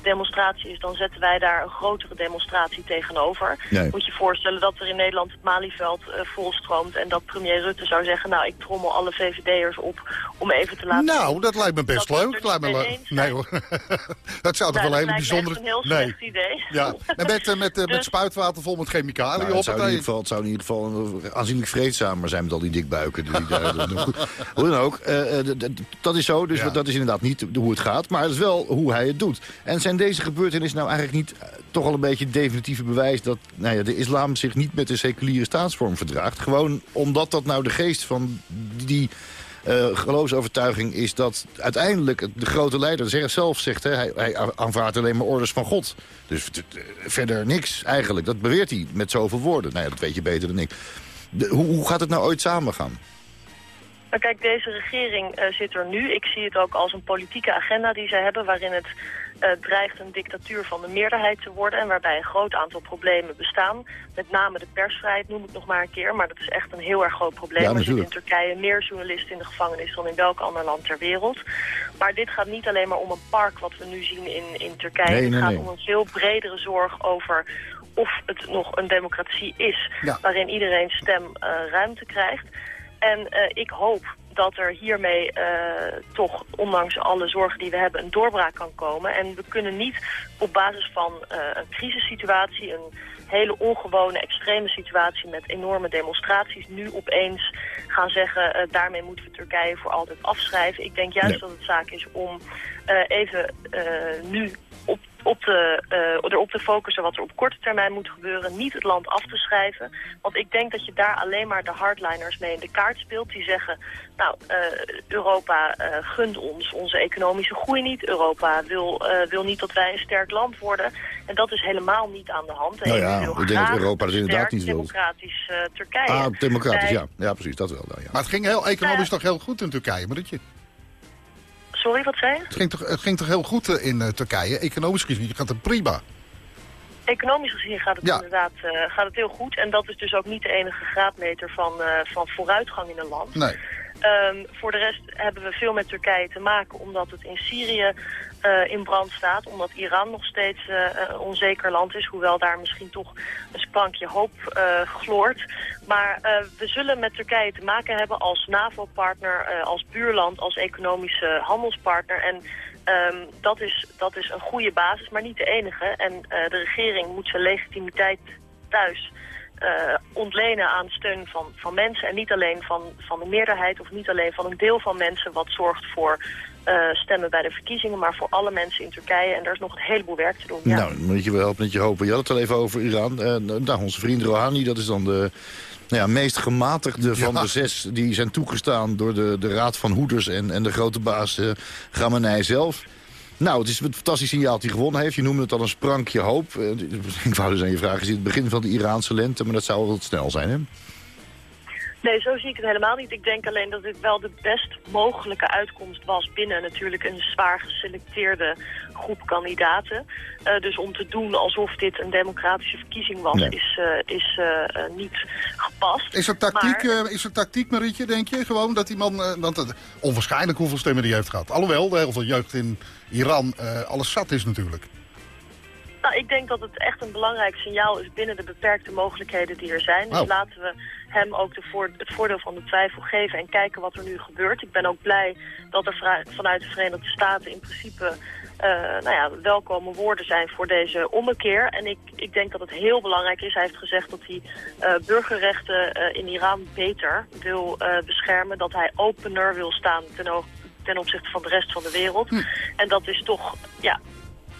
demonstratie is, dan zetten wij daar een grotere demonstratie tegenover. Nee. Moet je voorstellen dat er in Nederland het Malieveld eh, volstroomt en dat premier Rutte zou zeggen, nou ik trommel alle VVD'ers op om even te laten Nou, dat lijkt me best dat leuk. het Lijkt me leuk. Nee hoor. [LAUGHS] dat zou toch Nou, wel een dat hele lijkt me echt bijzondere... een heel nee. slecht idee. Ja, en met, eh, met, eh, met Dus- spuitwater vol met chemicaliën Nou, op. het, zou in ieder geval, het zou in ieder geval aanzienlijk vreedzamer zijn met al die dikbuiken. Die daar, [LAUGHS] Goed, hoe dan ook, eh, eh, dat is zo. Dus Ja. dat is inderdaad niet hoe het gaat. Maar het is wel hoe hij het doet. En zijn deze gebeurtenissen nou eigenlijk niet eh, toch al een beetje het definitieve bewijs... dat nou ja, de islam zich niet met de seculiere staatsvorm verdraagt? Gewoon omdat dat nou de geest van die uh, geloofsovertuiging is dat uiteindelijk de grote leider zelf zegt... Hè, hij, hij aanvaardt alleen maar orders van God. Dus verder niks eigenlijk. Dat beweert hij met zoveel woorden. Nou ja, dat weet je beter dan ik. hoe, hoe gaat het nou ooit samengaan? Maar kijk, deze regering uh, zit er nu. Ik zie het ook als een politieke agenda die zij hebben... waarin het uh, dreigt een dictatuur van de meerderheid te worden... en waarbij een groot aantal problemen bestaan. Met name de persvrijheid noem ik nog maar een keer... maar dat is echt een heel erg groot probleem. Ja, er zitten in Turkije meer journalisten in de gevangenis... dan in welk ander land ter wereld. Maar dit gaat niet alleen maar om een park wat we nu zien in, in Turkije. Nee, het gaat om een veel bredere zorg over of het nog een democratie is... waarin iedereen stem uh, ruimte krijgt... En uh, ik hoop dat er hiermee uh, toch, ondanks alle zorgen die we hebben, een doorbraak kan komen. En we kunnen niet op basis van uh, een crisissituatie, een hele ongewone, extreme situatie met enorme demonstraties, nu opeens gaan zeggen, uh, daarmee moeten we Turkije voor altijd afschrijven. Ik denk juist dat het zaak is om even nu op op te, uh, erop te focussen wat er op korte termijn moet gebeuren. Niet het land af te schrijven. Want ik denk dat je daar alleen maar de hardliners mee in de kaart speelt. Die zeggen, nou, uh, Europa uh, gunt ons onze economische groei niet. Europa wil, wil niet dat wij een sterk land worden. En dat is helemaal niet aan de hand. Nou ja, ik denk dat Europa dat inderdaad niet wil. democratisch Turkije. Ah, democratisch, ja. Ja, precies, dat wel. Ja. Maar het ging heel economisch toch heel goed in Turkije, maar dat je... Sorry, wat zei je? Het ging toch, het ging toch heel goed eh, in uh, Turkije? Economisch gezien gaat het prima. Economisch gezien gaat het inderdaad uh, gaat het heel goed. En dat is dus ook niet de enige graadmeter van, uh, van vooruitgang in een land. Nee. Um, voor de rest hebben we veel met Turkije te maken omdat het in Syrië uh, in brand staat. Omdat Iran nog steeds een onzeker land is. Hoewel daar misschien toch een sprankje hoop gloort. Maar we zullen met Turkije te maken hebben als NAVO-partner, als buurland, als economische handelspartner. En um, dat, is, dat is een goede basis, maar niet de enige. En de regering moet zijn legitimiteit thuis uh, ontlenen aan steun van, van mensen. En niet alleen van, van de meerderheid of niet alleen van een deel van mensen... wat zorgt voor uh, stemmen bij de verkiezingen... maar voor alle mensen in Turkije. En er is nog een heleboel werk te doen. Ja. Nou, moet je wel helpen met je hopen. Je had het al even over Iran. Uh, nou, onze vriend Rouhani, dat is dan de... Nou ja, meest gematigde van de zes die zijn toegestaan door de, de Raad van Hoeders en, en de grote baas uh, Gamenei zelf. Nou, het is een fantastisch signaal dat hij gewonnen heeft. Je noemde het al een sprankje hoop. Eh, ik wou dus aan je vragen, is het het begin van de Iraanse lente? Maar dat zou wel snel zijn, hè? Nee, zo zie ik het helemaal niet. Ik denk alleen dat dit wel de best mogelijke uitkomst was binnen natuurlijk een zwaar geselecteerde groep kandidaten. Uh, dus om te doen alsof dit een democratische verkiezing was, nee. is, uh, is uh, niet gepast. Is er tactiek, maar... is er tactiek Marietje, denk je? Gewoon dat die man, want het, onwaarschijnlijk hoeveel stemmen die heeft gehad. Alhoewel, de heel veel jeugd in Iran alles zat is natuurlijk. Nou, ik denk dat het echt een belangrijk signaal is binnen de beperkte mogelijkheden die er zijn. Dus oh. laten we hem ook de voor, het voordeel van de twijfel geven en kijken wat er nu gebeurt. Ik ben ook blij dat er vanuit de Verenigde Staten in principe nou ja, welkome woorden zijn voor deze ommekeer. En ik, ik denk dat het heel belangrijk is. Hij heeft gezegd dat hij uh, burgerrechten uh, in Iran beter wil beschermen. Dat hij opener wil staan ten, ten opzichte van de rest van de wereld. Hm. En dat is toch ja,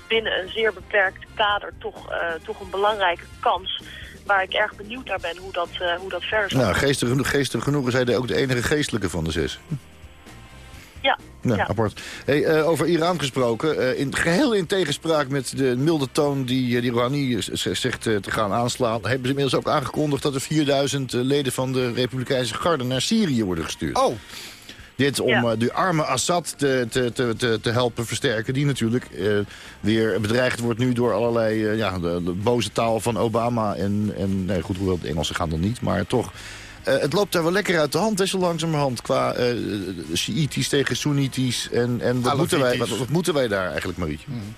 binnen een zeer beperkt kader toch, toch een belangrijke kans waar ik erg benieuwd naar ben hoe dat, uh, hoe dat verder zal. Nou, geestig genoeg, geestig genoeg is hij ook de enige geestelijke van de zes. Ja. Ja, ja. apart. Hey, uh, over Iran gesproken, uh, in, geheel in tegenspraak met de milde toon die, uh, die Rouhani zegt te gaan aanslaan... hebben ze inmiddels ook aangekondigd dat er 4000 leden van de Republikeinse Garde naar Syrië worden gestuurd. Oh. Dit om ja. de arme Assad te, te, te, te, helpen versterken. Die natuurlijk uh, weer bedreigd wordt nu door allerlei uh, ja, de, de, boze taal van Obama. En, en nee, goed, hoewel de Engelsen gaan dan niet. Maar toch, het loopt daar wel lekker uit de hand, hè, zo langzamerhand. Qua Shiïtisch tegen Soenitisch. En, en wat, moeten wij, wat, wat, moeten wij daar eigenlijk, Marietje? Mm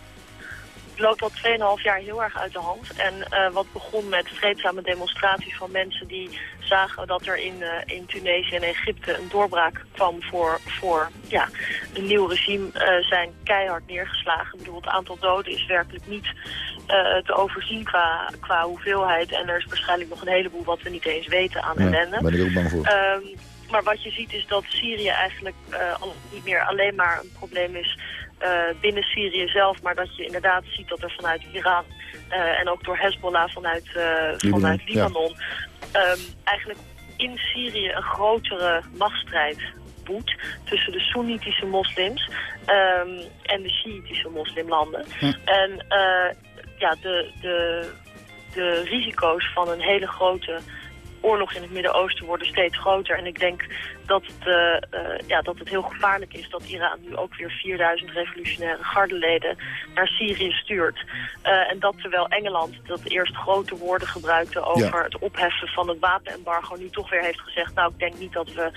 loopt al 2,5 jaar heel erg uit de hand. En uh, wat begon met vreedzame demonstraties van mensen die zagen dat er in, uh, in Tunesië en Egypte een doorbraak kwam voor, voor ja, een nieuw regime, uh, zijn keihard neergeslagen. Ik bedoel, het aantal doden is werkelijk niet te overzien qua, qua hoeveelheid. En er is waarschijnlijk nog een heleboel wat we niet eens weten aan ja, ellende. ben ik ook bang voor. Um, maar wat je ziet is dat Syrië eigenlijk niet meer alleen maar een probleem is uh, binnen Syrië zelf, maar dat je inderdaad ziet dat er vanuit Iran en ook door Hezbollah vanuit, Libanon, vanuit Libanon ja. um, eigenlijk in Syrië een grotere machtsstrijd woedt tussen de Soenitische moslims ehm, en de Shiïtische moslimlanden. En eh, ja, de, de, de risico's van een hele grote oorlog in het Midden-Oosten worden steeds groter. En ik denk dat het, eh, eh, ja, dat het heel gevaarlijk is dat Iran nu ook weer 4000 revolutionaire gardeleden naar Syrië stuurt. Eh, en dat terwijl Engeland, dat eerst grote woorden gebruikte over het opheffen van het wapenembargo, nu toch weer heeft gezegd, nou ik denk niet dat we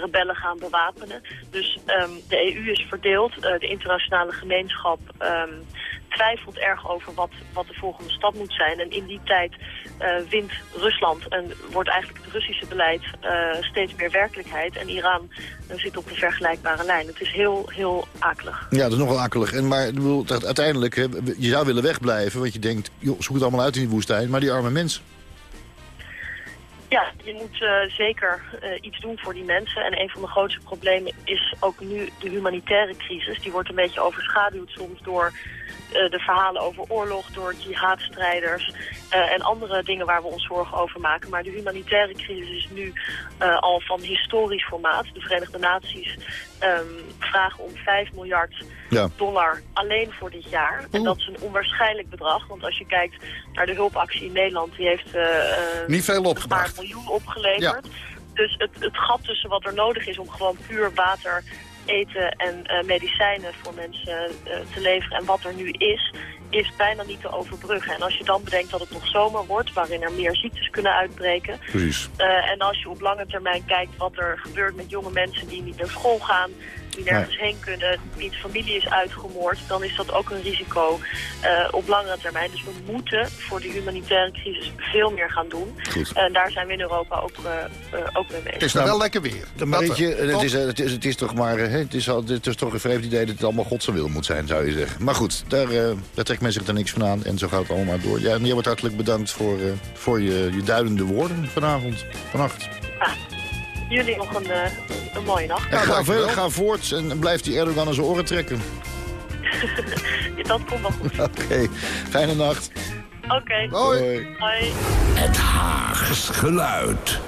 rebellen gaan bewapenen. Dus ehm, de EU is verdeeld, de internationale gemeenschap... Ehm, twijfelt erg over wat, wat de volgende stap moet zijn. En in die tijd uh, wint Rusland en wordt eigenlijk het Russische beleid uh, steeds meer werkelijkheid. En Iran uh, zit op een vergelijkbare lijn. Het is heel, heel akelig. Ja, dat is nogal akelig. En, maar bedoel, uiteindelijk, je zou willen wegblijven, want je denkt, joh, zoek het allemaal uit in die woestijn. Maar die arme mensen. Ja, je moet uh, zeker uh, iets doen voor die mensen. En een van de grootste problemen is ook nu de humanitaire crisis. Die wordt een beetje overschaduwd soms door uh, de verhalen over oorlog, door jihadstrijders en andere dingen waar we ons zorgen over maken. Maar de humanitaire crisis is nu al van historisch formaat. De Verenigde Naties um, vragen om 5 miljard ja. dollar alleen voor dit jaar. En dat is een onwaarschijnlijk bedrag. Want als je kijkt naar de hulpactie in Nederland, die heeft uh, niet veel opgebracht. een paar miljoen opgeleverd. Ja. Dus het, het gat tussen wat er nodig is om gewoon puur water eten en uh, medicijnen voor mensen uh, te leveren en wat er nu is, is bijna niet te overbruggen. En als je dan bedenkt dat het nog zomer wordt, waarin er meer ziektes kunnen uitbreken. Precies. Uh, en als je op lange termijn kijkt wat er gebeurt met jonge mensen die niet naar school gaan, die nergens nee. heen kunnen, wiens familie is uitgemoord, dan is dat ook een risico uh, op langere termijn. Dus we moeten voor de humanitaire crisis veel meer gaan doen. Goed. En daar zijn we in Europa ook, uh, ook mee bezig. Het is nou wel lekker weer. Beetje, het, is, het, is, het is toch maar, het is, al, het is toch een vreemd idee dat het allemaal God zijn wil moet zijn, zou je zeggen. Maar goed, daar, uh, daar trekt men zich er niks van aan en zo gaat het allemaal door. Ja, en jij wordt hartelijk bedankt voor, voor je, je duidende woorden vanavond, vannacht. Ah. Jullie nog een, uh, een mooie nacht. En ga, veel, ga voort en blijf die Erdogan aan zijn oren trekken. [LAUGHS] dat komt wel goed. Oké, okay. fijne nacht. Oké. Okay. Hoi. Hoi. Het Haags geluid.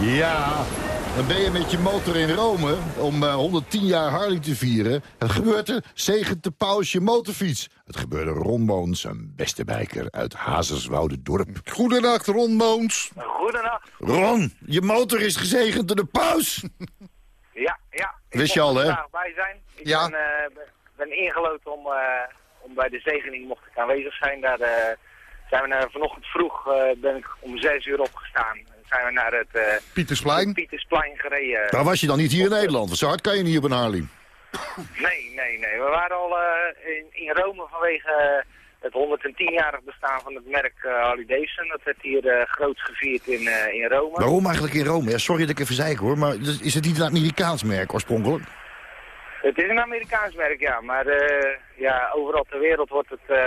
Ja, dan ben je met je motor in Rome om uh, 110 jaar Harley te vieren. Het gebeurt er, zegent de paus je motorfiets. Het gebeurde Ron Moons, een beste bijker uit Hazerswoude dorp. Goedenacht, Ron Moons. Goedenacht. Ron, je motor is gezegend door de paus. Ja, ja. Wist je al, hè? Ik bij zijn. Ik ja. ben, uh, ben ingelood om, uh, om bij de zegening mocht ik aanwezig zijn. Daar uh, zijn we naar, vanochtend vroeg ben ik om 6 uur opgestaan zijn we naar het uh, Pietersplein. Pietersplein gereden. Waar was je dan niet hier in Nederland? Want zo hard kan je niet op een Harley. Nee, nee, nee. We waren al uh, in, in Rome vanwege het 110-jarig bestaan van het merk uh, Harley Davidson. Dat werd hier uh, groots gevierd in, in Rome. Waarom eigenlijk in Rome? Ja, sorry dat ik even zeik hoor, maar is het niet een Amerikaans merk oorspronkelijk? Het is een Amerikaans merk, ja. Maar ja, overal ter wereld wordt het...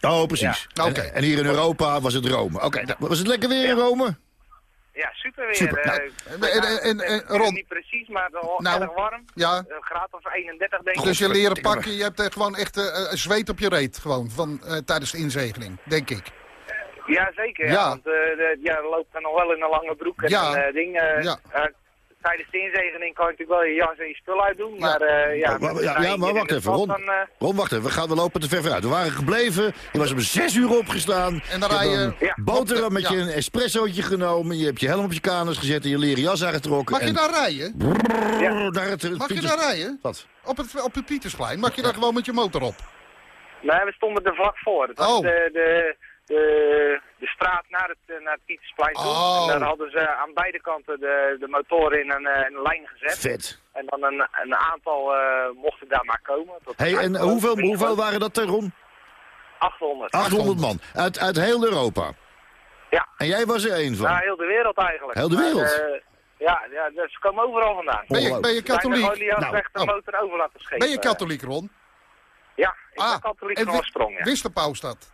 oh, precies. Ja. Oké. Okay. En, en, hier in Europa was het Rome. Oké, okay. was het lekker weer in Rome? Ja, super weer. Super. Nou, uh, en, en, en, Ron... Niet precies, maar wel nou, erg warm. Ja. Een graad of 31 denk ik. Dus je leren pakken, je hebt er gewoon echt uh, zweet op je reet gewoon, van, uh, tijdens de inzegeling, denk ik. Ja, zeker. Ja. ja. Want de, ja, er loopt er nog wel in een lange broek en ja. ding. ja tijdens de inzegening kan je natuurlijk wel je jas en je spul uitdoen. Maar, uh, ja, ja, ja, ja, maar wacht even, Ron, dan, uh... Ron, wacht even. We, gaan, we lopen te ver vooruit. We waren gebleven, je was om zes uur opgestaan. En dan rij je... Ja. Boterham met je een espressootje genomen. Je hebt je helm op je kanus gezet en je leren jas aangetrokken. Mag je daar rijden? Ja. Daar het, Mag je daar rijden? Wat? Op het, op het Pietersplein. Mag je daar gewoon met je motor op? Nee, we stonden er vlak voor. Dat was oh. de, de, de, de straat naar het, naar het Pietersplein toe. Oh. En daar hadden ze aan beide kanten de, de motoren in een, een lijn gezet. Vet. En dan een, een aantal uh, mochten daar maar komen. Tot hey, en hoeveel, hoeveel waren dat er, Ron? 800. 800 man. Uit, uit heel Europa? Ja. En jij was er één van? Ja, heel de wereld eigenlijk. Heel de wereld? Maar, uh, ja, ja, dus ze komen overal vandaan. Ben je, ben je katholiek? Die had nou, echt de motor over laten schepen. Ben je katholiek, Ron? Ja, ik ah, ben katholiek van oorsprong, ja. Wist de paus dat?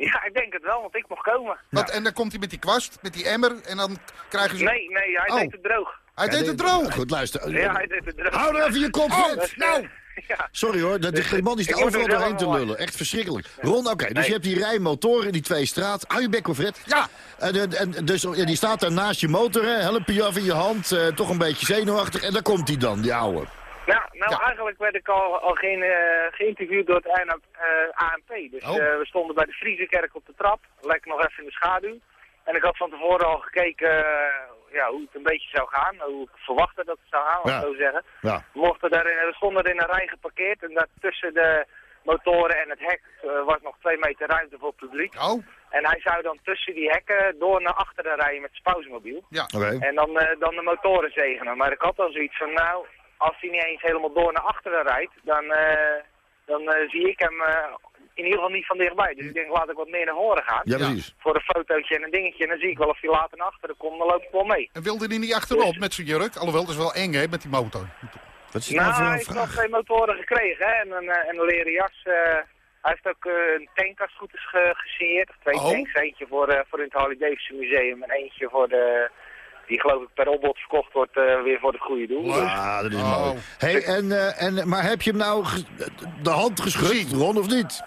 [LAUGHS] Ja, ik denk het wel, want ik mocht komen. Wat, ja. En dan komt hij met die kwast, met die emmer, en dan krijgen ze... Nee, nee, hij oh. deed het droog. Hij ja, deed het droog? Goed, luister. Ja, hij deed het droog. Hou er even je kop oh, uit. Nou, [LAUGHS] Ja. Sorry hoor, dat, die man hem overal doorheen te lullen. Echt verschrikkelijk. Ron, oké, dus Nee. je hebt die rijmotoren in die twee straat. Hou je bek, Fred. Ja. En, en, en dus, ja, die staat daar naast je motor, hè, helmpje af in je hand. eh, toch een beetje zenuwachtig. En daar komt hij dan, die ouwe. Nou, nou Ja. eigenlijk werd ik al, al geen, eh, geïnterviewd door het ANP. eh, ANP. Dus Oh. eh, we stonden bij de Friesenkerk op de trap. Lekker nog even in de schaduw. En ik had van tevoren al gekeken eh, ja, hoe het een beetje zou gaan. Hoe ik verwachtte dat het zou gaan, Ja. zo zeggen. Ja. We, mochten daarin, we stonden er in een rij geparkeerd. En daar tussen de motoren en het hek was nog twee meter ruimte voor het publiek. Oh, En hij zou dan tussen die hekken door naar achteren rijden met het spousmobiel. ja. Oké. En dan, eh, dan de motoren zegenen. Maar ik had dan zoiets van, nou, als hij niet eens helemaal door naar achteren rijdt, dan, eh, dan eh, zie ik hem eh, in ieder geval niet van dichtbij. Dus ik denk, laat ik wat meer naar voren gaan. Ja, precies. Voor een fotootje en een dingetje. En dan zie ik wel of hij later naar achteren komt, dan loop ik wel mee. En wilde hij niet achterop met zijn jurk? Alhoewel, dat is wel eng, hè, met die motor. Wat is nou Nou, voor hij heeft nog twee motoren gekregen, hè. En een, eh, en een leren jas. eh, hij heeft ook een tank als het goed is ge gesigneerd. Twee Oh. tanks. Eentje voor, eh, voor het Harley Davidson Museum en eentje voor de... Die geloof ik per robot verkocht wordt eh, weer voor het goede doel. Dus- Ah, dat is Oh. mooi. Hey, en, eh, en, maar heb je hem nou de hand geschud, Gezien. Ron, of niet?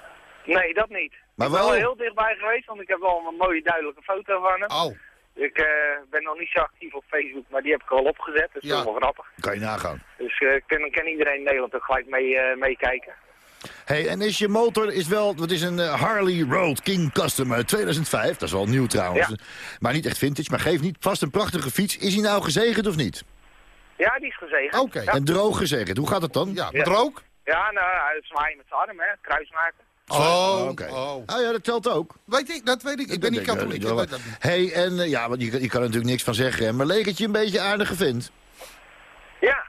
Nee, dat niet. Maar ik ben wel- wel heel dichtbij geweest, want ik heb wel een mooie duidelijke foto van hem. Oh, Ik eh, ben nog niet zo actief op Facebook, maar die heb ik al opgezet. Dat is Ja. toch wel grappig. Kan je nagaan. Dus eh kan, kan iedereen in Nederland ook gelijk mee, eh, meekijken. Hey, en is je motor is wel, wat is een eh, Harley Road King Custom uit 2005. Dat is wel nieuw trouwens. Ja. Maar niet echt vintage, maar geeft niet vast een prachtige fiets. Is hij nou gezegend of niet? Ja, die is gezegend. Oké. Ja, En droog gezegend. Hoe gaat het dan? ja, met Ja. rook? ja nou, hij zwaaien met zijn arm, hè. Kruis maken. Oh, Oké. oh. Oh ja, dat telt ook. Weet ik, dat weet ik. Ik ben niet katholiek. ik Ik wel. weet dat niet. Hey, en eh, ja, want je, je kan er natuurlijk niks van zeggen. hè, Maar leek het je een beetje aardige vent? Ja,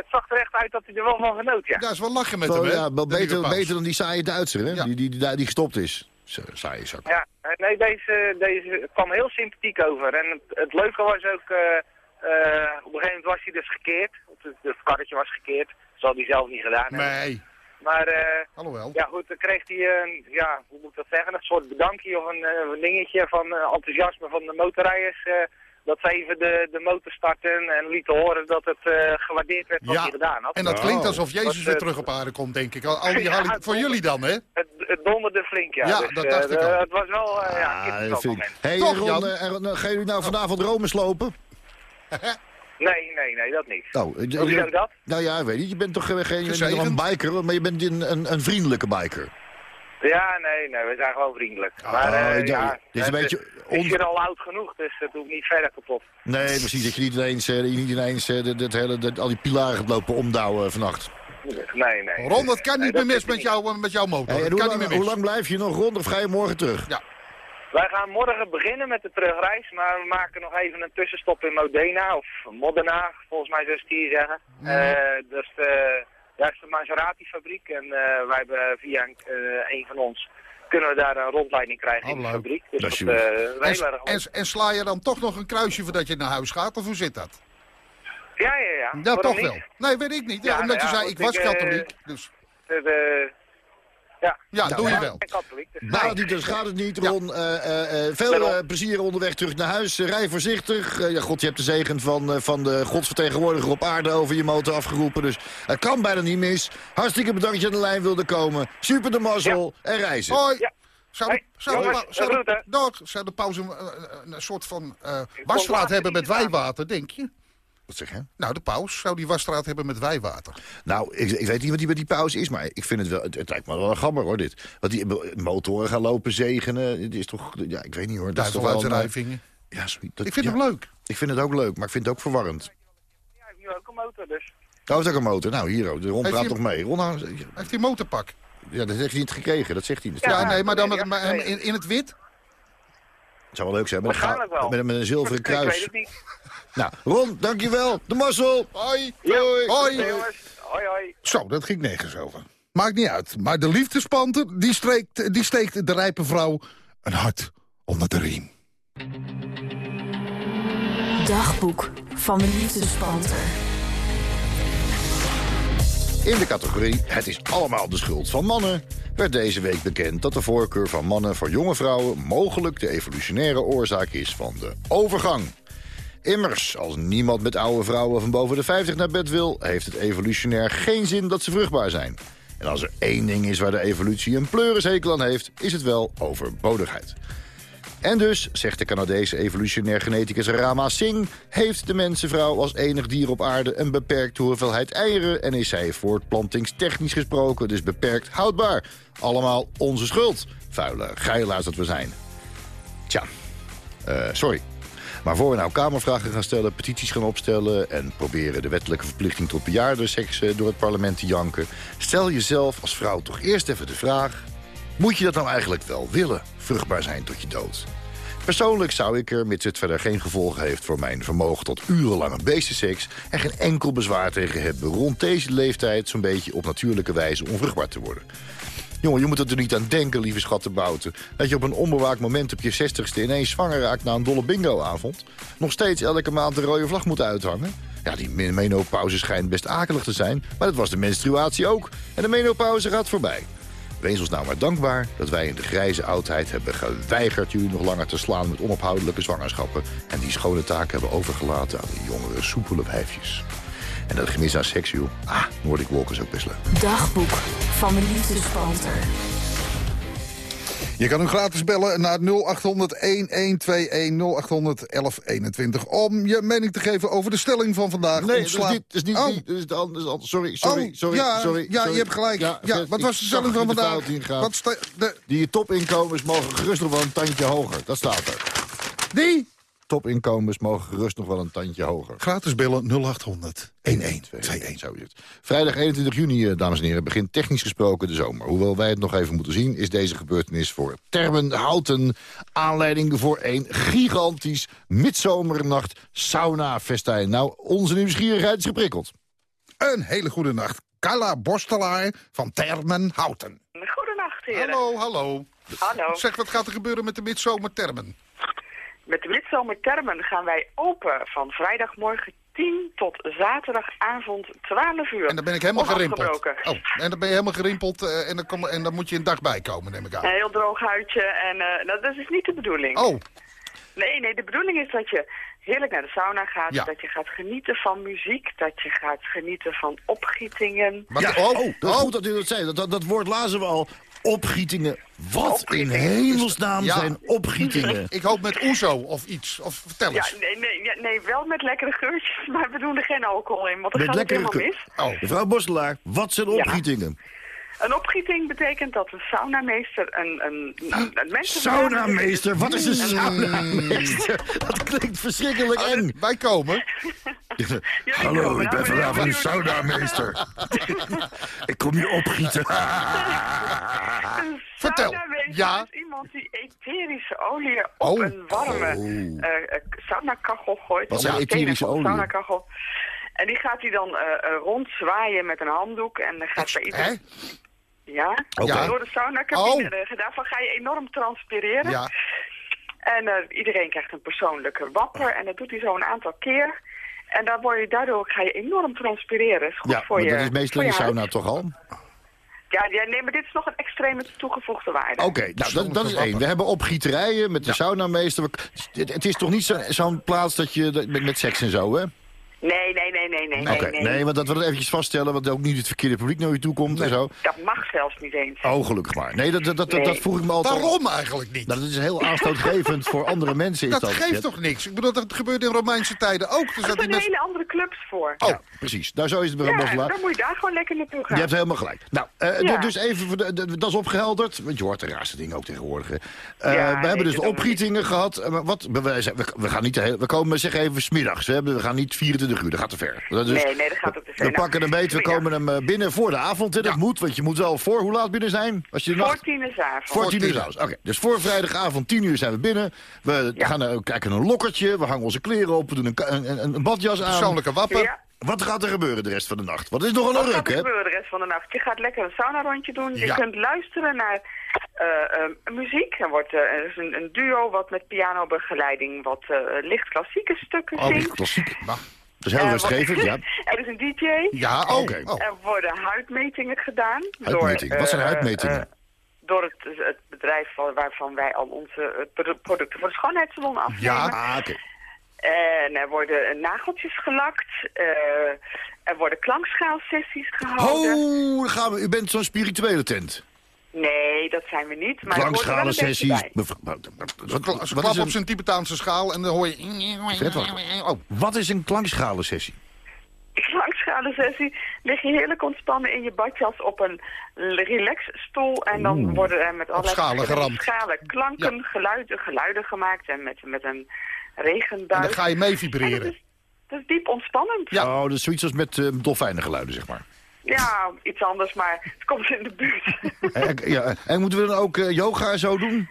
het zag er echt uit dat hij er wel van genoot, ja. Ja, is wel lachen met hem, hè? ja, wel beter, beter dan die saaie Duitser, hè? Ja. Die, die, die, die gestopt is. Zo, Saaie zak. Ja, nee, deze, deze kwam heel sympathiek over. En het, het leuke was ook, eh, eh, op een gegeven moment was hij dus gekeerd. Het, het karretje was gekeerd. Dat zal hij zelf niet gedaan hebben. Nee, Maar eh, alhoewel. ja goed, dan kreeg hij een, ja, hoe moet ik dat zeggen, een soort bedankje of een, eh, een dingetje van enthousiasme van de motorrijders. Dat ze even de, de motor starten en lieten horen dat het eh, gewaardeerd werd wat Ja, hij gedaan had. En dat klinkt Oh. alsof Jezus Dat, weer eh, terug op aarde komt, denk ik. Al, al [LAUGHS] die Ja, het voor jullie dan, hè? Het, het donderde flink, ja. Ja, dus, dat eh, dacht ik eh, al. Het was wel, eh, ja, Ah, een ik- moment. Hey, Toch, Ron, Jan? gaan jullie nou vanavond Rome slopen? [LAUGHS] Nee, nee, nee, dat niet. Nou, je- dat? nou ja, ik weet niet. Je bent toch geen je bent Gezegend? wel een biker, maar je bent een, een, een vriendelijke biker. Ja, nee, nee, we zijn gewoon vriendelijk. Ah, maar eh, ja, ja, dit is een beetje on- is hier al oud genoeg, dus het hoeft niet verder kapot. Nee, precies. Dat je niet ineens, eh, niet ineens eh, dat, dat hele, dat, al die pilaren gaat lopen omdouwen vannacht. Nee, nee. Ron, dat kan Nee, niet meer mis met, jou, met jouw motor. Hey, en dat hoe, kan lang, niet meer hoe mis. lang blijf je nog rond of ga je morgen terug? Ja. Wij gaan morgen beginnen met de terugreis, maar we maken nog even een tussenstop in Modena, of Modena, volgens mij zou ze hier zeggen. Eh, dat is de, daar is de Maserati-fabriek en eh, wij hebben via een, eh, een van ons kunnen we daar een rondleiding krijgen Oh, in de leuk. fabriek. Dus Dat dat, is eh, En, en, en sla je dan toch nog een kruisje voordat je naar huis gaat? Of hoe zit dat? Ja, ja, ja. Ja, Waarom toch niet? wel. Nee, weet ik niet. Ja, Ja, omdat nou je zei, ik was katholiek. Dus De, de, ja, ja, doe je wel. ik ben katholiek. Dus Nou, niet, dus gaat het niet. Ron. Eh, eh, eh, veel plezier onderweg terug naar huis. Rij voorzichtig. Ja, God, je hebt de zegen van, eh, van de godsvertegenwoordiger op aarde over je motor afgeroepen. Dus het kan bijna niet mis. Hartstikke bedankt dat je aan de lijn wilde komen. Super de mazzel en reizen. Hoi. Ja. Zou de, zou, de, zou, de, zou pauze een, soort van eh, later wasstraat hebben met wijwater, denk je? Wat zeg je? Nou, de paus zou die wasstraat hebben met wijwater. Nou, ik, ik weet niet wat die met die pauze is, maar ik vind het wel... Het, het lijkt me wel een gammer, hoor, dit. Want die eh, motoren gaan lopen zegenen. Het is toch... Ja, ik weet niet, hoor. Dat is toch wel... een- Duiveluitdrijvingen. Ja, sorry. Dat, Ik vind ja, hem leuk. Ik vind het ook leuk, maar ik vind het ook verwarrend. Ja, ik heb nu ook een motor, dus. Oh, is ook een motor. Nou, hier, oh, de Ron Heeft praat nog mee. Ron, nou, Heeft hij motorpak? ja, dat heeft hij niet gekregen. Dat zegt hij. Ja, Ja, nee, maar dan met, maar in, in het wit? Het zou wel leuk zijn. Met een, goud- wel. met, met een zilveren Ik weet kruis. het niet. Nou, Ron, dankjewel. De mazzel. Hoi. Ja. Hoi. Jongens. Hoi, hoi. Zo, dat ging nergens over. Maakt niet uit. Maar de liefdespanter, die, streekt, die steekt de rijpe vrouw een hart onder de riem. Dagboek van de liefdespanter. In de categorie Het is allemaal de schuld van mannen... werd deze week bekend dat de voorkeur van mannen voor jonge vrouwen... mogelijk de evolutionaire oorzaak is van de overgang. Immers, als niemand met oude vrouwen van boven de 50 naar bed wil... heeft het evolutionair geen zin dat ze vruchtbaar zijn. En als er één ding is waar de evolutie een pleurishekel aan heeft... is het wel overbodigheid. En dus, zegt de Canadese evolutionair geneticus Rama Singh... heeft de mensenvrouw als enig dier op aarde een beperkte hoeveelheid eieren... en is zij voortplantingstechnisch gesproken dus beperkt houdbaar. Allemaal onze schuld. Vuile geilaars dat we zijn. Tja, eh, sorry. Maar voor we nou kamervragen gaan stellen, petities gaan opstellen... en proberen de wettelijke verplichting tot bejaardenseks eh, door het parlement te janken... stel jezelf als vrouw toch eerst even de vraag... moet je dat nou eigenlijk wel willen, vruchtbaar zijn tot je dood? Persoonlijk zou ik er, mits het verder geen gevolgen heeft voor mijn vermogen tot urenlange beestenseks... en geen enkel bezwaar tegen hebben rond deze leeftijd zo'n beetje op natuurlijke wijze onvruchtbaar te worden. Jongen, je moet er niet aan denken, lieve schattenbouten... dat je op een onbewaakt moment op je zestigste ineens zwanger raakt na een dolle bingo-avond. Nog steeds elke maand de rode vlag moet uithangen. Ja, die menopauze schijnt best akelig te zijn, maar dat was de menstruatie ook. En de menopauze gaat voorbij. Wees ons nou maar dankbaar dat wij in de grijze oudheid hebben geweigerd... jullie nog langer te slaan met onophoudelijke zwangerschappen... en die schone taak hebben overgelaten aan de jongere, soepele wijfjes. En dat gemis aan seks, joh. Ah, Nordic Walk is ook best leuk. Dagboek van de liefdespanter. Je kan nu gratis bellen naar 0800-1121, 0800-1121... om je mening te geven over de stelling van vandaag. Nee, dat is Ontsla- niet, dat is niet, Oh. niet- is sorry, sorry, Oh, sorry, ja, sorry. ja, sorry. je hebt gelijk. Ja, wat was de stelling van vandaag? Wat sta- de, Die topinkomens mogen gerust nog wel een tandje hoger. Dat staat er. die? Topinkomens mogen gerust nog wel een tandje hoger. Gratis bellen 0800 1121. Zo is het. Vrijdag 21 juni, eh, dames en heren, begint technisch gesproken de zomer. Hoewel wij het nog even moeten zien, is deze gebeurtenis voor termen houten aanleiding voor een gigantisch midzomernacht sauna-festijn. Nou, onze nieuwsgierigheid is geprikkeld. Een hele goede nacht. Carla Borstelaar van Termen Houten. Goedenacht, heren. Hallo, hallo. Hallo. Zeg, wat gaat er gebeuren met de midzomertermen? Met de midzomertermen gaan wij open van vrijdagmorgen 10 tot zaterdagavond 12 uur. En dan ben ik helemaal gerimpeld. Oh, en dan ben je helemaal gerimpeld eh, en, dan kom, en dan moet je een dag bijkomen, neem ik aan. Een heel droog huidje en eh, dat, dat is niet de bedoeling. Oh, Nee, nee, de bedoeling is dat je heerlijk naar de sauna gaat, Ja. dat je gaat genieten van muziek, dat je gaat genieten van opgietingen. wat, Ja, oh, oh, dat is goed dat u dat zei. Dat, dat, dat woord lazen we al. Opgietingen. Wat in hemelsnaam Ja. zijn opgietingen? ik hoop met oezo of iets. Of vertel Ja, eens. nee, nee, ja, nee, wel met lekkere geurtjes, [LAUGHS] maar we doen er geen alcohol in, want dan Met gaat het helemaal mis. Oh, Mevrouw Bosselaar, wat zijn opgietingen? Een opgieting betekent dat een saunameester een, een, een, een mensen... Saunameester, wat is een saunameester? [LAUGHS] Dat klinkt verschrikkelijk eng. wij komen. [LAUGHS] Hallo, ik ben vanavond een saunameester. [LAUGHS] Ik kom hier opgieten. Vertel. Ja. is iemand die etherische olie op Oh. een warme Oh. eh, saunakachel gooit. Wat zijn een etherische? Saunakachel. En die gaat hij dan eh rondzwaaien met een handdoek. En dan gaat Hè? iedereen... Ja, door de saunacabine. Oh. Eh, Daarvan ga je enorm transpireren. Ja. En iedereen krijgt een persoonlijke wapper. En dat doet hij zo een aantal keer. En dan word je, daardoor ga je enorm transpireren. Is goed Ja, voor maar je, dat is meestal in de sauna huid. toch al? Ja, ja, nee, maar dit is nog een extreme toegevoegde waarde. Oké, nou, dat, dat is één. We hebben opgieterijen met de saunameester. We- Het, het is toch niet zo- zo'n plaats dat je met seks en zo, hè? Nee, nee, nee, nee, nee. Oké, nee, nee, want dat we dat eventjes vaststellen... want ook niet het verkeerde publiek naar je toe komt en zo. Dat mag zelfs niet eens. Oh, gelukkig maar. Nee, dat, dat, dat, dat, vroeg ik me altijd... Waarom eigenlijk niet? Nou, dat is heel aanstootgevend voor andere mensen. Is Dat dat, geeft toch niks? Ik bedoel, dat gebeurt in Romeinse tijden ook. Dus Er zijn hele andere clubs voor. Oh, Ja, precies. Nou, zo is het bij ja, dan moet je daar gewoon lekker naartoe gaan. Je hebt helemaal gelijk. Nou, eh, Ja. dus even, voor de, de- dat is opgehelderd. Want je hoort de raarste dingen ook tegenwoordig. Eh, Ja, we hebben dus de we opgietingen gehad. Eh, maar wat, we, we, we- we gaan niet de hele, we komen zeg even smiddags. Hè. We gaan niet 24 uur, dat gaat te ver. Dat is- Nee, nee, dat gaat ook te ver. We Nou, pakken hem beet, we komen hem eh, binnen voor de avond. Hè. Dat moet, want je moet wel voor, hoe laat binnen zijn? Als je de Voor nacht... tien is avond. Voor tien uur. Oké, dus voor vrijdagavond 10 uur zijn we binnen. We Ja. gaan uh, kijken naar een lokkertje. We hangen onze kleren op. We doen een, ka- een, een, een badjas aan. persoonlijke wapper. Ja. Wat gaat er gebeuren de rest van de nacht? Het is nogal Wat een gaat ruk, er hè? gebeuren de rest van de nacht? Je gaat lekker een sauna-rondje doen. Je Ja. kunt luisteren naar eh, eh, muziek. Er, wordt, er is een, een duo wat met pianobegeleiding wat eh, licht klassieke stukken Oh, zingt. klassiek. Nou, dat is heel rustgevend, ja. [LAUGHS] er is een DJ. Ja, Oké. oh. Er worden huidmetingen gedaan. Huidmetingen. Door, Wat zijn eh, huidmetingen? eh, door het, het bedrijf van- waarvan wij al onze eh, produ- producten voor de schoonheidssalon afnemen. Ja. Ah, oké. En er worden nageltjes gelakt. er worden klankschaalsessies gehouden. Oh, gaan we. U bent zo'n spirituele tent. Nee, dat zijn we niet. Maar Klankschalen-sessies. bij. Mevrouw- Wat, Ze kla- wat ze is klappen op zijn Tibetaanse schaal en dan hoor je... Oh, Wat is een klankschalen-sessie? [LAUGHS] klankschaalsessie lig je heerlijk ontspannen in je badjas op een relaxstoel. En dan worden er met allerlei schalen verschillende geramd. schalen klanken, geluiden, geluiden gemaakt. En met, met een regenbuis. en dan ga je mee dat vibreren. is, dat is diep ontspannend. Ja. Oh, dat is zoiets als met uh, dolfijnengeluiden, zeg maar. Ja, iets anders, maar het komt in de buurt. [LAUGHS] en, ja, en moeten we dan ook uh, yoga zo doen?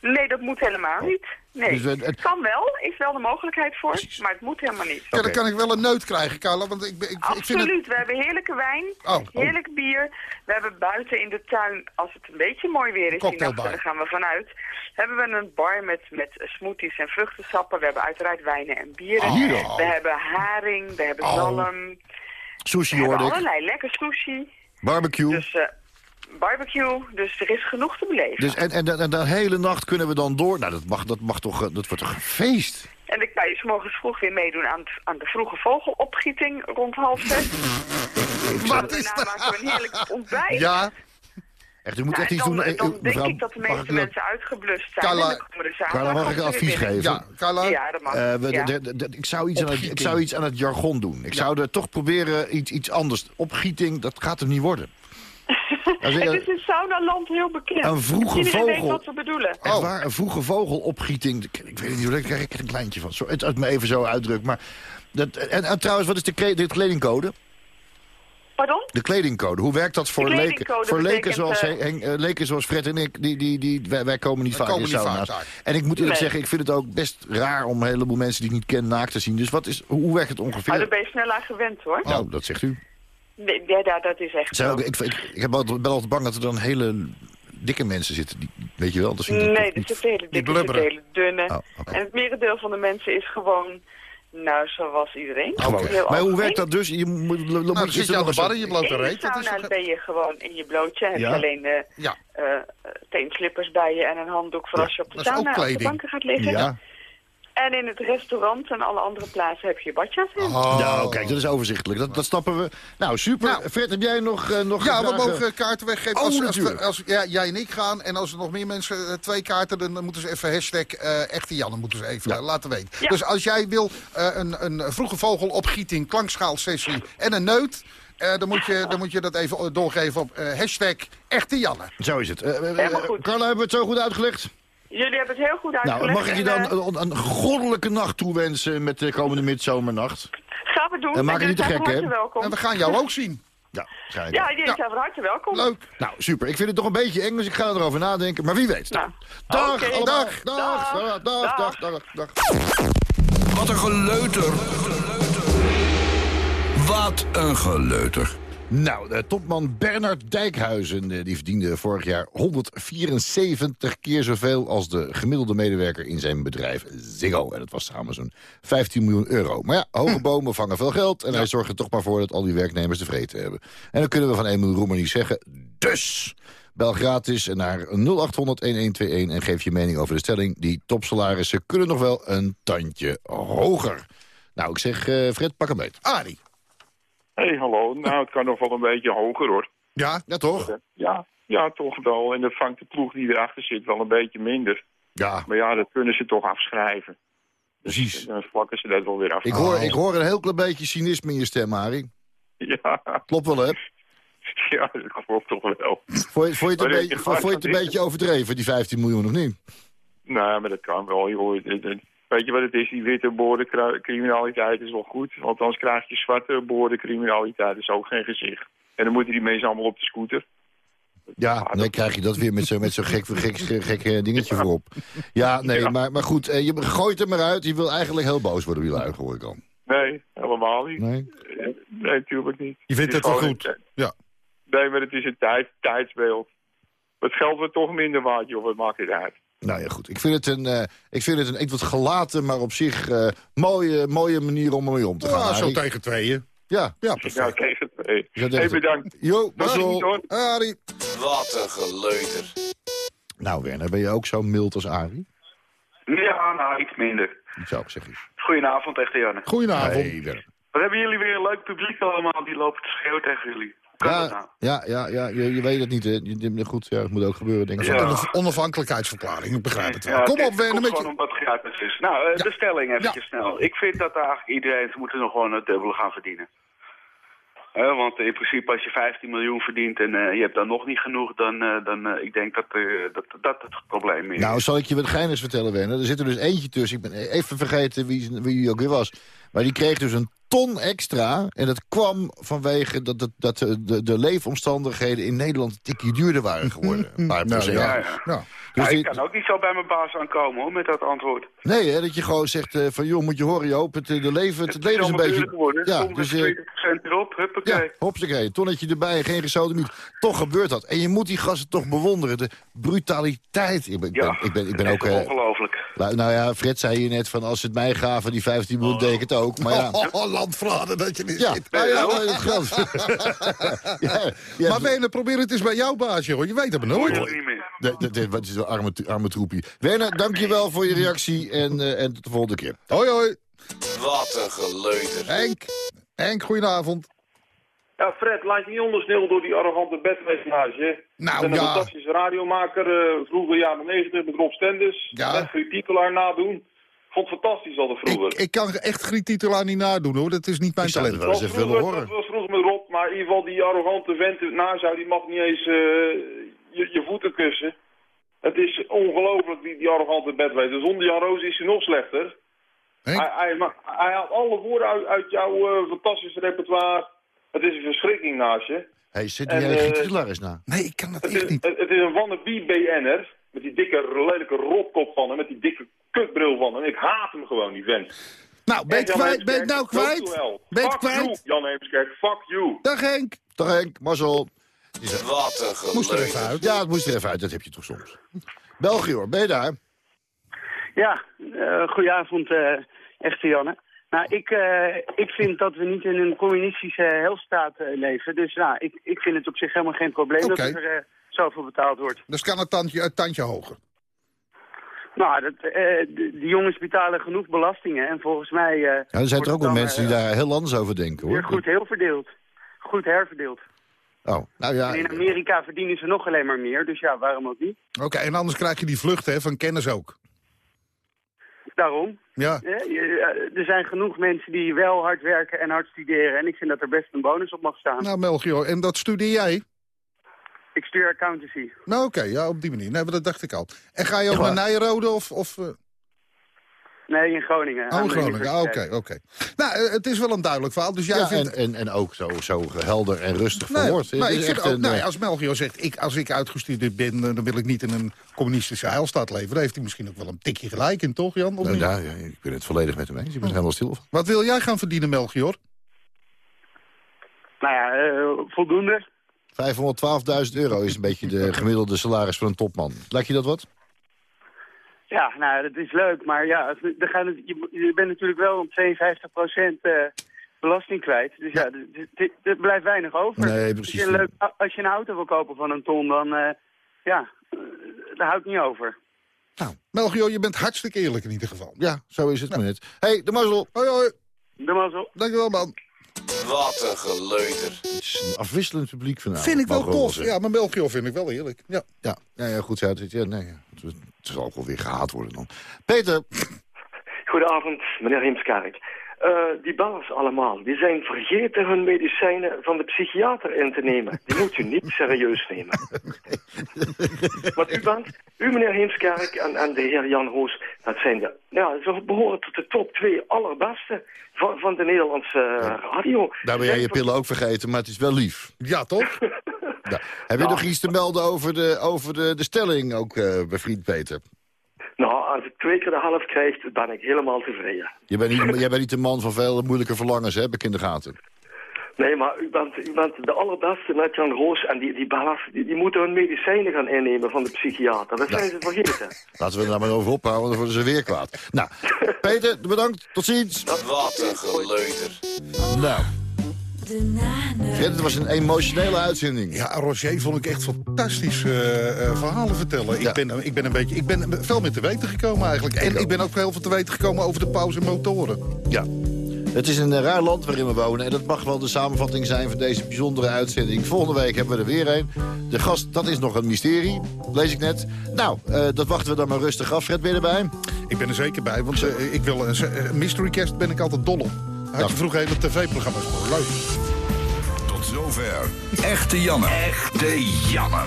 Nee, dat moet helemaal niet. Nee, Dus het- kan wel, is wel de mogelijkheid voor, maar het moet helemaal niet. Ja, dan kan ik wel een neut krijgen, Carla, want ik, ik, ik vind het... Absoluut, we hebben heerlijke wijn, Oh, oh. heerlijk bier. We hebben buiten in de tuin, als het een beetje mooi weer is, die Cocktailbar. nachten, daar gaan we vanuit. Hebben we een bar met, met smoothies en vruchtensappen. We hebben uiteraard wijnen en bieren. Oh. Hier dan. We hebben haring, we hebben Oh. zalm. Sushi hoorde ik. allerlei lekker sushi. Barbecue. Dus eh, barbecue, dus er is genoeg te beleven. Dus, en, en, en de hele nacht kunnen we dan door. Nou, dat mag, dat mag toch, eh, dat wordt toch een feest? En dan kan je 's morgens vroeg weer meedoen aan, aan de vroege vogelopgieting rond half zes. [LAUGHS] Wat is Daarna maken we een heerlijk ontbijt. Ja, Echt, u moet Nou, echt iets dan, doen. dan Eh, denk mevrouw, ik dat de meeste ik mensen uitgeblust zijn. Carla- mag ik een advies geven? ja, Carla. Ja, dat mag. Eh, we- ja. de- de- de- ik, zou iets aan het, ik Opgieting. zou iets aan het jargon doen. Ik zou er toch proberen iets, iets anders. Opgieting, dat gaat hem niet worden. [LAUGHS] Als ik- Het is in Saunaland heel bekend. Een vroege Iedereen weet vogel. wat ze bedoelen. Oh. waar, een vroege vogelopgieting. Ik, ik weet niet hoe, daar krijg ik er een kleintje van. Sorry, het, het me even zo uitdrukt. Maar dat, en, en trouwens, wat is de, de kledingcode? Pardon? De kledingcode, hoe werkt dat voor leken? Voor leken zoals, eh, Henk- eh, leken zoals Fred en ik, die, die, die, wij, wij komen niet vaak komen in sauna's. En ik moet eerlijk Nee. zeggen, ik vind het ook best raar om een heleboel mensen die ik niet ken naakt te zien. Dus wat is, hoe werkt het Maar ongeveer? daar ben je snel aan gewend hoor. Nou, dat zegt u. Nee, ja, dat- dat is echt ook, ik, ik, ik ben altijd bang dat er dan hele dikke mensen zitten. Die, weet je wel, dat vind ik Nee, niet- is hele dikke, hele dunne. Oh. En het merendeel van de mensen is gewoon, nou, zoals iedereen. Gewoon. Maar hoe werkt dat dus? Je moet, Nou, dan zit je aan de bar en je blote In de reet. Dat is sauna ben je gewoon in je blootje. Heb je Ja? alleen eh Ja. eh, teenslippers bij je en een handdoek voor Ja, als je op de sauna op de kleding. banken gaat liggen. Ja. En in het restaurant en alle andere plaatsen heb je badjas in. Oh. Nou, kijk, dat is overzichtelijk. Dat, dat snappen we. Nou, super. Nou. Fred, heb jij nog, eh, nog Ja, we vragen? mogen kaarten weggeven. Oh, als, als, ja, jij en ik gaan en als er nog meer mensen eh, twee kaarten... dan moeten ze even hashtag eh, echte Janne moeten ze even laten weten. Ja. Dus als jij wil eh, een, een vroege vogelopgieting, klankschaalsessie en een neut... eh, dan, moet je, dan moet je dat even doorgeven op eh, hashtag echte Janne. Zo is het. Goed. Carla, hebben we het zo goed uitgelegd? Jullie hebben het heel goed uitgelegd. Nou, mag ik je dan eh, een, een goddelijke nacht toewensen met de komende midzomernacht? gaan we doen. En maak niet te gek, hè? En we gaan jou ook zien. Ja, ga ik. Ja, jullie Ja. zijn van harte welkom. Leuk. Nou, super. Ik vind het toch een beetje eng, dus ik ga erover nadenken. Maar wie weet. Nou, dag, allemaal. Dag. Dag, dag, dag, dag, dag, dag. Wat een geleuter. Wat een geleuter. Nou, de topman Bernard Dijkhuizen eh, die verdiende vorig jaar 174 keer zoveel als de gemiddelde medewerker in zijn bedrijf Ziggo. En dat was samen zo'n 15 miljoen euro. Maar ja, hoge bomen vangen veel geld en hij zorgt er toch maar voor dat al die werknemers tevreden hebben. En dan kunnen we van Emil Roemer niet zeggen, dus... Bel gratis naar 0800-1121 en geef je mening over de stelling. Die topsalarissen kunnen nog wel een tandje hoger. Nou, ik zeg, eh, Fred, pak hem beet. Arie. Hey, hallo. Nou, het kan nog wel een beetje hoger, hoor. Ja? Ja, toch? Ja, ja, toch wel. En dan vangt de ploeg die erachter zit wel een beetje minder. Ja, Maar ja, dat kunnen ze toch afschrijven. precies. Dan vlakken ze dat wel weer af. Ik hoor, ik hoor een heel klein beetje cynisme in je stem, Arie. Ja, Klopt wel, hè? [LAUGHS] ja, dat klopt toch wel. Vond je, vond je het, een, Maar beetje, ik- vond je het een beetje overdreven, die 15 miljoen, of niet? Nou, maar dat kan wel. joh. Weet je wat het is? Die witte criminaliteit is wel goed. Want anders krijg je zwarte criminaliteit. Dat is ook geen gezicht. En dan moeten die mensen allemaal op de scooter. Ja, nee, krijg je dat weer met zo'n met zo'n gek, gek, gek, gek, eh, dingetje voorop. Ja, [LAUGHS] nee, Ja. Maar, maar goed, eh, je gooit hem eruit. Je wil eigenlijk heel boos worden, wie lui, hoor ik al. Nee, helemaal niet. Nee? Nee, natuurlijk niet. Je vindt het wel goed. een- Ja. Nee, maar het is een tijd, tijdsbeeld. Het geld wordt toch minder waard, joh. Wat maakt het uit? Nou ja, goed. Ik vind het een, eh, ik vind het een iets wat gelaten, maar op zich eh, mooie, mooie manier om ermee om te gaan. Ja, zo tegen tweeën. Ja, Ja, Ja, perfect. tegen twee. Ja, Hey, bedankt. Jo, mazzel. Arie. Wat een geleuter. Nou, Werner, ben je ook zo mild als Arie? Ja, nou, iets minder. Zo, zeg eens. Goedenavond, echte Janne. Goedenavond. Hey. Wat hebben jullie weer een leuk publiek allemaal, die lopen te schreeuwen tegen jullie. Kan nou? Ja, ja, ja, ja je, je weet het niet, hè. Je- je- Goed, ja, dat moet ook gebeuren, denk ik. Ja. Onaf- onafhankelijkheidsverklaring, ik begrijp het wel. Ja, Kom het op, Werner, komt met gewoon je... omdat het gratis is. Nou, eh, de stelling eventjes snel. Ik vind dat eigenlijk iedereen, ze moeten nog gewoon het dubbele gaan verdienen. Eh, want in principe als je 15 miljoen verdient en eh, je hebt dan nog niet genoeg, dan, dan ik denk dat, eh, dat dat het probleem is. Nou, zal ik je wat geiners vertellen, Werner. Er zit er dus eentje tussen. Ik ben even vergeten wie, wie die ook weer was. Maar die kreeg dus een ton extra. En dat kwam vanwege dat, dat, dat de, de, de leefomstandigheden in Nederland een tikje duurder waren [LAUGHS] geworden. Een paar Nou, procent. ja, ja. ja. Ja. Dus ik kan ook niet zo bij mijn baas aankomen hoor, met dat antwoord. Nee, hè, dat je gewoon zegt eh, van... joh, moet je horen Joop, het, eh, de leven, het, Het leven is een beetje... geworden. Ja, dus... 20% erop, huppakee. ja, hopsakee, tonnetje erbij, geen gesodemiet. Toch gebeurt dat. En je moet die gasten toch bewonderen. De brutaliteit. Ik ben, ik ben, Ja, ik ben, ik ben echt ook... eh, ongelooflijk. nou nou ja, Fred zei hier net van als ze het mij gaven, die 15 miljoen, deed ik het ook. Maar ja, [LAUGHS] Oh, dat je niet ja, zit. nou ja, dat [LAUGHS] ja, ja, Maar Werner, probeer het eens bij jouw baasje, hoor. Je weet het maar nooit. meer. Wat is een arme, arme troepie. Werner, dankjewel voor je reactie en, eh, en tot de volgende keer. Hoi, hoi. Wat een geleuter. Henk. Henk, goedenavond. Ja, Fred, laat je niet ondersnel door die arrogante bedwezenage. Nou, ben een ja. fantastische radiomaker, eh, vroeger jaren 90 met Rob Stenders. Ja. Net Guy Titelaar nadoen. Vond het fantastisch altijd vroeger. Ik, ik kan echt Griet Titelaar niet nadoen, hoor. Dat is niet mijn Ik zou het talent. vroeger, dat was vroeger met Rob, maar in ieder geval die arrogante vent na zou, die mag niet eens eh, je, je voeten kussen. Het is ongelooflijk, die, die arrogante bedwezen. Zonder Jan Roos is hij nog slechter. Hij, hij, hij haalt alle woorden uit, uit jouw eh, fantastische repertoire. Het is een verschrikking naast je. hey, zit jij eh, Giet Titelaar eens na? Nee, ik kan dat Het echt is, niet. het, het is een wannabe BN'er. Met die dikke, lelijke rotkop van hem. Met die dikke kutbril van hem. Ik haat hem gewoon, die vent. Nou, ben je En kwijt? Ben je het nou kwijt? Ben je het Fuck you, kwijt? Jan Heemskerk, fuck you. Dag Henk. Dag Henk, Marcel. Wat een Moest er even uit. Ja, het moest er even uit, dat heb je toch soms. België hoor, ben je daar? Ja, eh goedenavond, eh, echte Janne. Nou, ik, eh, ik vind dat we niet in een communistische heelstaat eh, leven. Dus nou, ik, ik vind het op zich helemaal geen probleem dat er zoveel betaald wordt. Dus kan het tandje, het tandje hoger. Nou, dat, eh, de, die jongens betalen genoeg belastingen. En volgens mij... eh, Ja, er zijn er ook wel dan, mensen die eh, daar heel anders over denken hoor. goed heel verdeeld. Goed herverdeeld. Oh, nou ja. En in Amerika verdienen ze nog alleen maar meer. Dus ja, waarom ook niet? Oké, en anders krijg je die vlucht hè, van kennis ook. Daarom. Ja. Er zijn genoeg mensen die wel hard werken en hard studeren. En ik vind dat er best een bonus op mag staan. Nou, Melchior, en dat studeer jij? Ik studeer accountancy. Nou, oké, ja, op die manier. Nee, maar dat dacht ik al. En ga je ook Ja, naar maar- Nijrode of... of eh, Nee, in Groningen. Oh, Groningen. Ah, Oké, oké. Nou, eh, het is wel een duidelijk verhaal. Dus jij Ja, vindt... en, en, en ook zo, zo helder en rustig Nee, verwoord. maar Het ik vind ook, een, nou, eh, als Melchior zegt, ik, als ik uitgestudeerd ben, dan wil ik niet in een communistische heilstaat leven. Dan heeft hij misschien ook wel een tikje gelijk in, toch Jan? Of nou, niet? ja, ja, ik ben het volledig met hem eens. Ik ben er helemaal stil. Wat wil jij gaan verdienen, Melchior? Nou ja, eh, voldoende. 512.000 euro is een beetje de [LAUGHS] gemiddelde salaris van een topman. Lijkt je dat wat? Ja, nou, dat is leuk. Maar ja, als- dan gaan het, je, je bent natuurlijk wel om 52% eh belasting kwijt. Dus ja, er blijft weinig over. Nee, Als precies. je, een leuk, als je een auto wil kopen van een ton, dan eh, ja, eh, daar houdt niet over. Nou, Melchior, je bent hartstikke eerlijk in ieder geval. Ja, zo is het maar net. hey, de mazzel. Hoi, hoi. De mazzel. Dankjewel, man. Wat een geleuter. Het is een afwisselend publiek vanavond. vind ik wel tof. Ja, maar Melchior vind ik wel eerlijk. Ja. Ja, ja, ja goed. Ja, het, ja, nee, het zal ook wel weer gehaat worden dan. Peter. Goedenavond, meneer Heemskerk. Eh, die bellers allemaal, die zijn vergeten hun medicijnen van de psychiater in te nemen. Die moet u niet serieus nemen. [LAUGHS] Want u bent, u meneer Heemskerk en, en de heer Jan Hoos, dat zijn de, ja, ze behoren tot de top twee allerbeste van, van de Nederlandse radio. Daar ben jij je pillen ook vergeten, maar het is wel lief. Ja, toch? [LAUGHS] Ja. Heb je nog iets te melden over de, over de, de stelling ook, eh bij vriend Peter? Als ik twee keer de helft krijg, dan ben ik helemaal tevreden. Je bent niet, jij bent niet de man van veel moeilijke verlangens, hè, heb ik in de gaten. Nee, maar u bent, u bent de allerbeste met Jan Roos. En die, die bellers, die, die moeten hun medicijnen gaan innemen van de psychiater. Dat zijn ze vergeten. Laten we er nou maar over ophouden, dan worden ze weer kwaad. Nou, [LAUGHS] Peter, bedankt. Tot ziens. Wat een geleuter. Nou, Het was een emotionele uitzending. Ja, Roger vond ik echt fantastisch eh, eh, verhalen vertellen. Ik, ben, ik ben een beetje, ik ben veel meer te weten gekomen eigenlijk. En ik ben ook heel veel te weten gekomen over de pauze motoren. Ja. Het is een eh, raar land waarin we wonen. En dat mag wel de samenvatting zijn van deze bijzondere uitzending. Volgende week hebben we er weer een. De gast, dat is nog een mysterie, lees ik net. Nou, eh, dat wachten we dan maar rustig af. Fred, ben je erbij? Ik ben er zeker bij, want ik wil, een Mystery Cast ben ik altijd dol op. Had je vroeger hele tv-programma's voor. Leuk. Tot zover. Echte Janne. Echte Janne.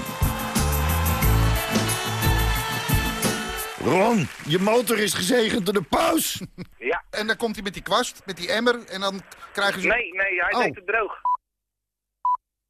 Ron, je motor is gezegend door de paus. Ja. En dan komt hij met die kwast, met die emmer, en dan krijgen ze... Nee, nee, hij Oh. deed het droog.